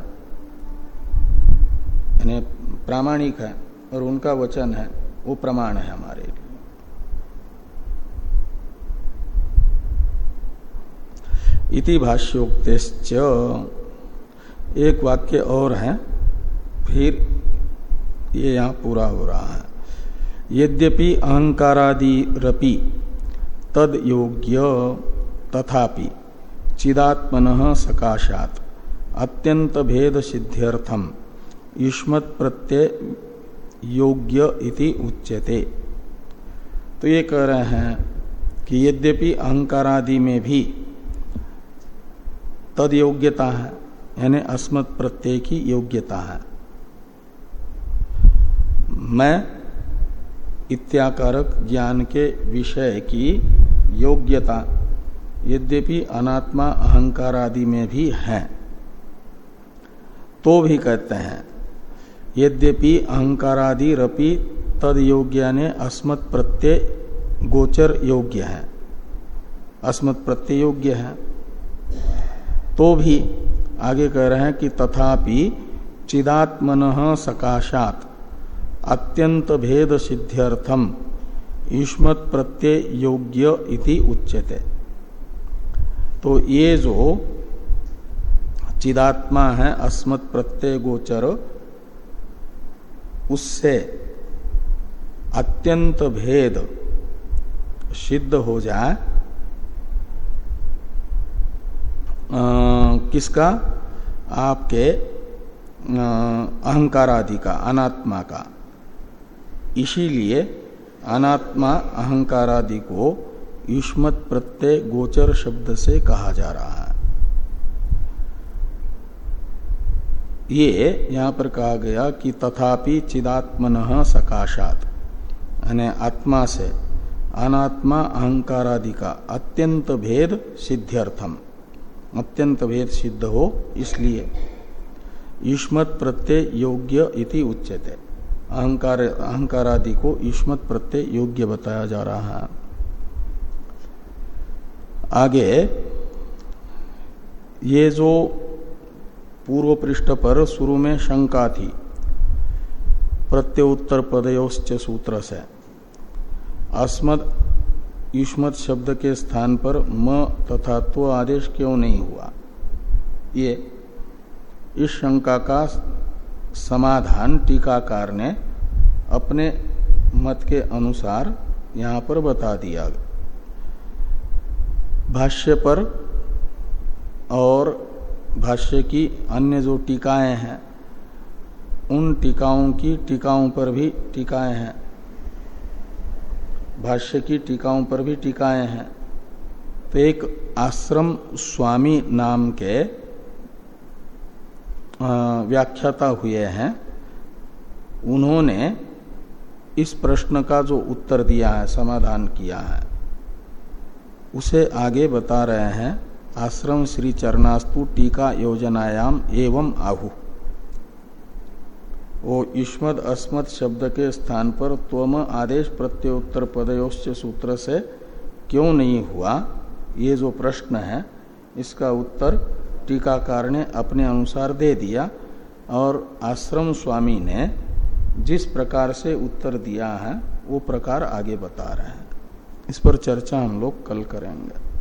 यानी प्रामाणिक है, और उनका वचन है, वो प्रमाण है हमारे लिए। इति भाष्योक्त एक वाक्य और है, फिर ये यहाँ पूरा हो रहा है। यद्यपि अहंकारादि रपि तद योग्य तथापि चिदात्मन सकाशात अत्यंत भेद सिद्ध्यर्थम युष्मत प्रत्यय योग्य इति उच्यते। तो ये कह रहे हैं कि यद्यपि अहंकारादि में भी तद योग्यता है, यानी अस्मत् प्रत्यय की योग्यता है। मैं इत्याकारक ज्ञान के विषय की योग्यता, यद्यपि अनात्मा अहंकार आदि में भी है तो भी कहते हैं, यद्यपि अहंकारादि रपि तद योग्य ने अस्मत् प्रत्यय गोचर योग्य है। अस्मत् प्रत्यय योग्य है। तो भी आगे कह रहे हैं कि तथापि चिदात्मन सकाशात, अत्यंत भेद सिद्ध्यर्थम युष्मत प्रत्यय योग्य इति उच्यते। तो ये जो चिदात्मा है, अस्मत् प्रत्यय गोचर, उससे अत्यंत भेद सिद्ध हो जाए आ, किसका? आपके अहंकार आदि का, अनात्मा का। इसीलिए अनात्मा अहंकार आदि को युष्मत प्रत्यय गोचर शब्द से कहा जा रहा है। ये यहाँ पर कहा गया कि तथापि चिदात्मन सकाशात, यानी आत्मा से अनात्मा अहंकार आदि का अत्यंत भेद सिद्ध्यर्थम। अत्यंत भेद सिद्ध हो, इसलिए युष्मत प्रत्यय योग्य इति उच्यते। अहंकार अहंकार आदि को युष्मत प्रत्यय योग्य बताया जा रहा है। आगे, ये जो पूर्व पृष्ठ पर शुरू में शंका थी, प्रत्युत्तर पदयोश्च सूत्र से, अस्मद युष्मत शब्द के स्थान पर म तथा त्व आदेश क्यों नहीं हुआ? ये इस शंका का समाधान टीकाकार ने अपने मत के अनुसार यहाँ पर बता दिया। भाष्य पर और भाष्य की अन्य जो टीकाएँ हैं, उन टीकाओं की टीकाओं पर भी टीकाएँ हैं। भाष्य की टीकाओं पर भी टीकाएँ हैं। तो एक आश्रम स्वामी नाम के व्याख्याता हुए हैं। उन्होंने इस प्रश्न का जो उत्तर दिया है, समाधान किया है, उसे आगे बता रहे हैं। आश्रम श्री चरणास्तु टीका योजनायाम एवं आहु। वो युष्मद अस्मद शब्द के स्थान पर त्वम आदेश प्रत्योत्तर पदयोश्च सूत्र से क्यों नहीं हुआ? ये जो प्रश्न है, इसका उत्तर टीकाकार ने अपने अनुसार दे दिया और आश्रम स्वामी ने जिस प्रकार से उत्तर दिया है, वो प्रकार आगे बता रहे हैं। इस पर चर्चा हम लोग कल करेंगे।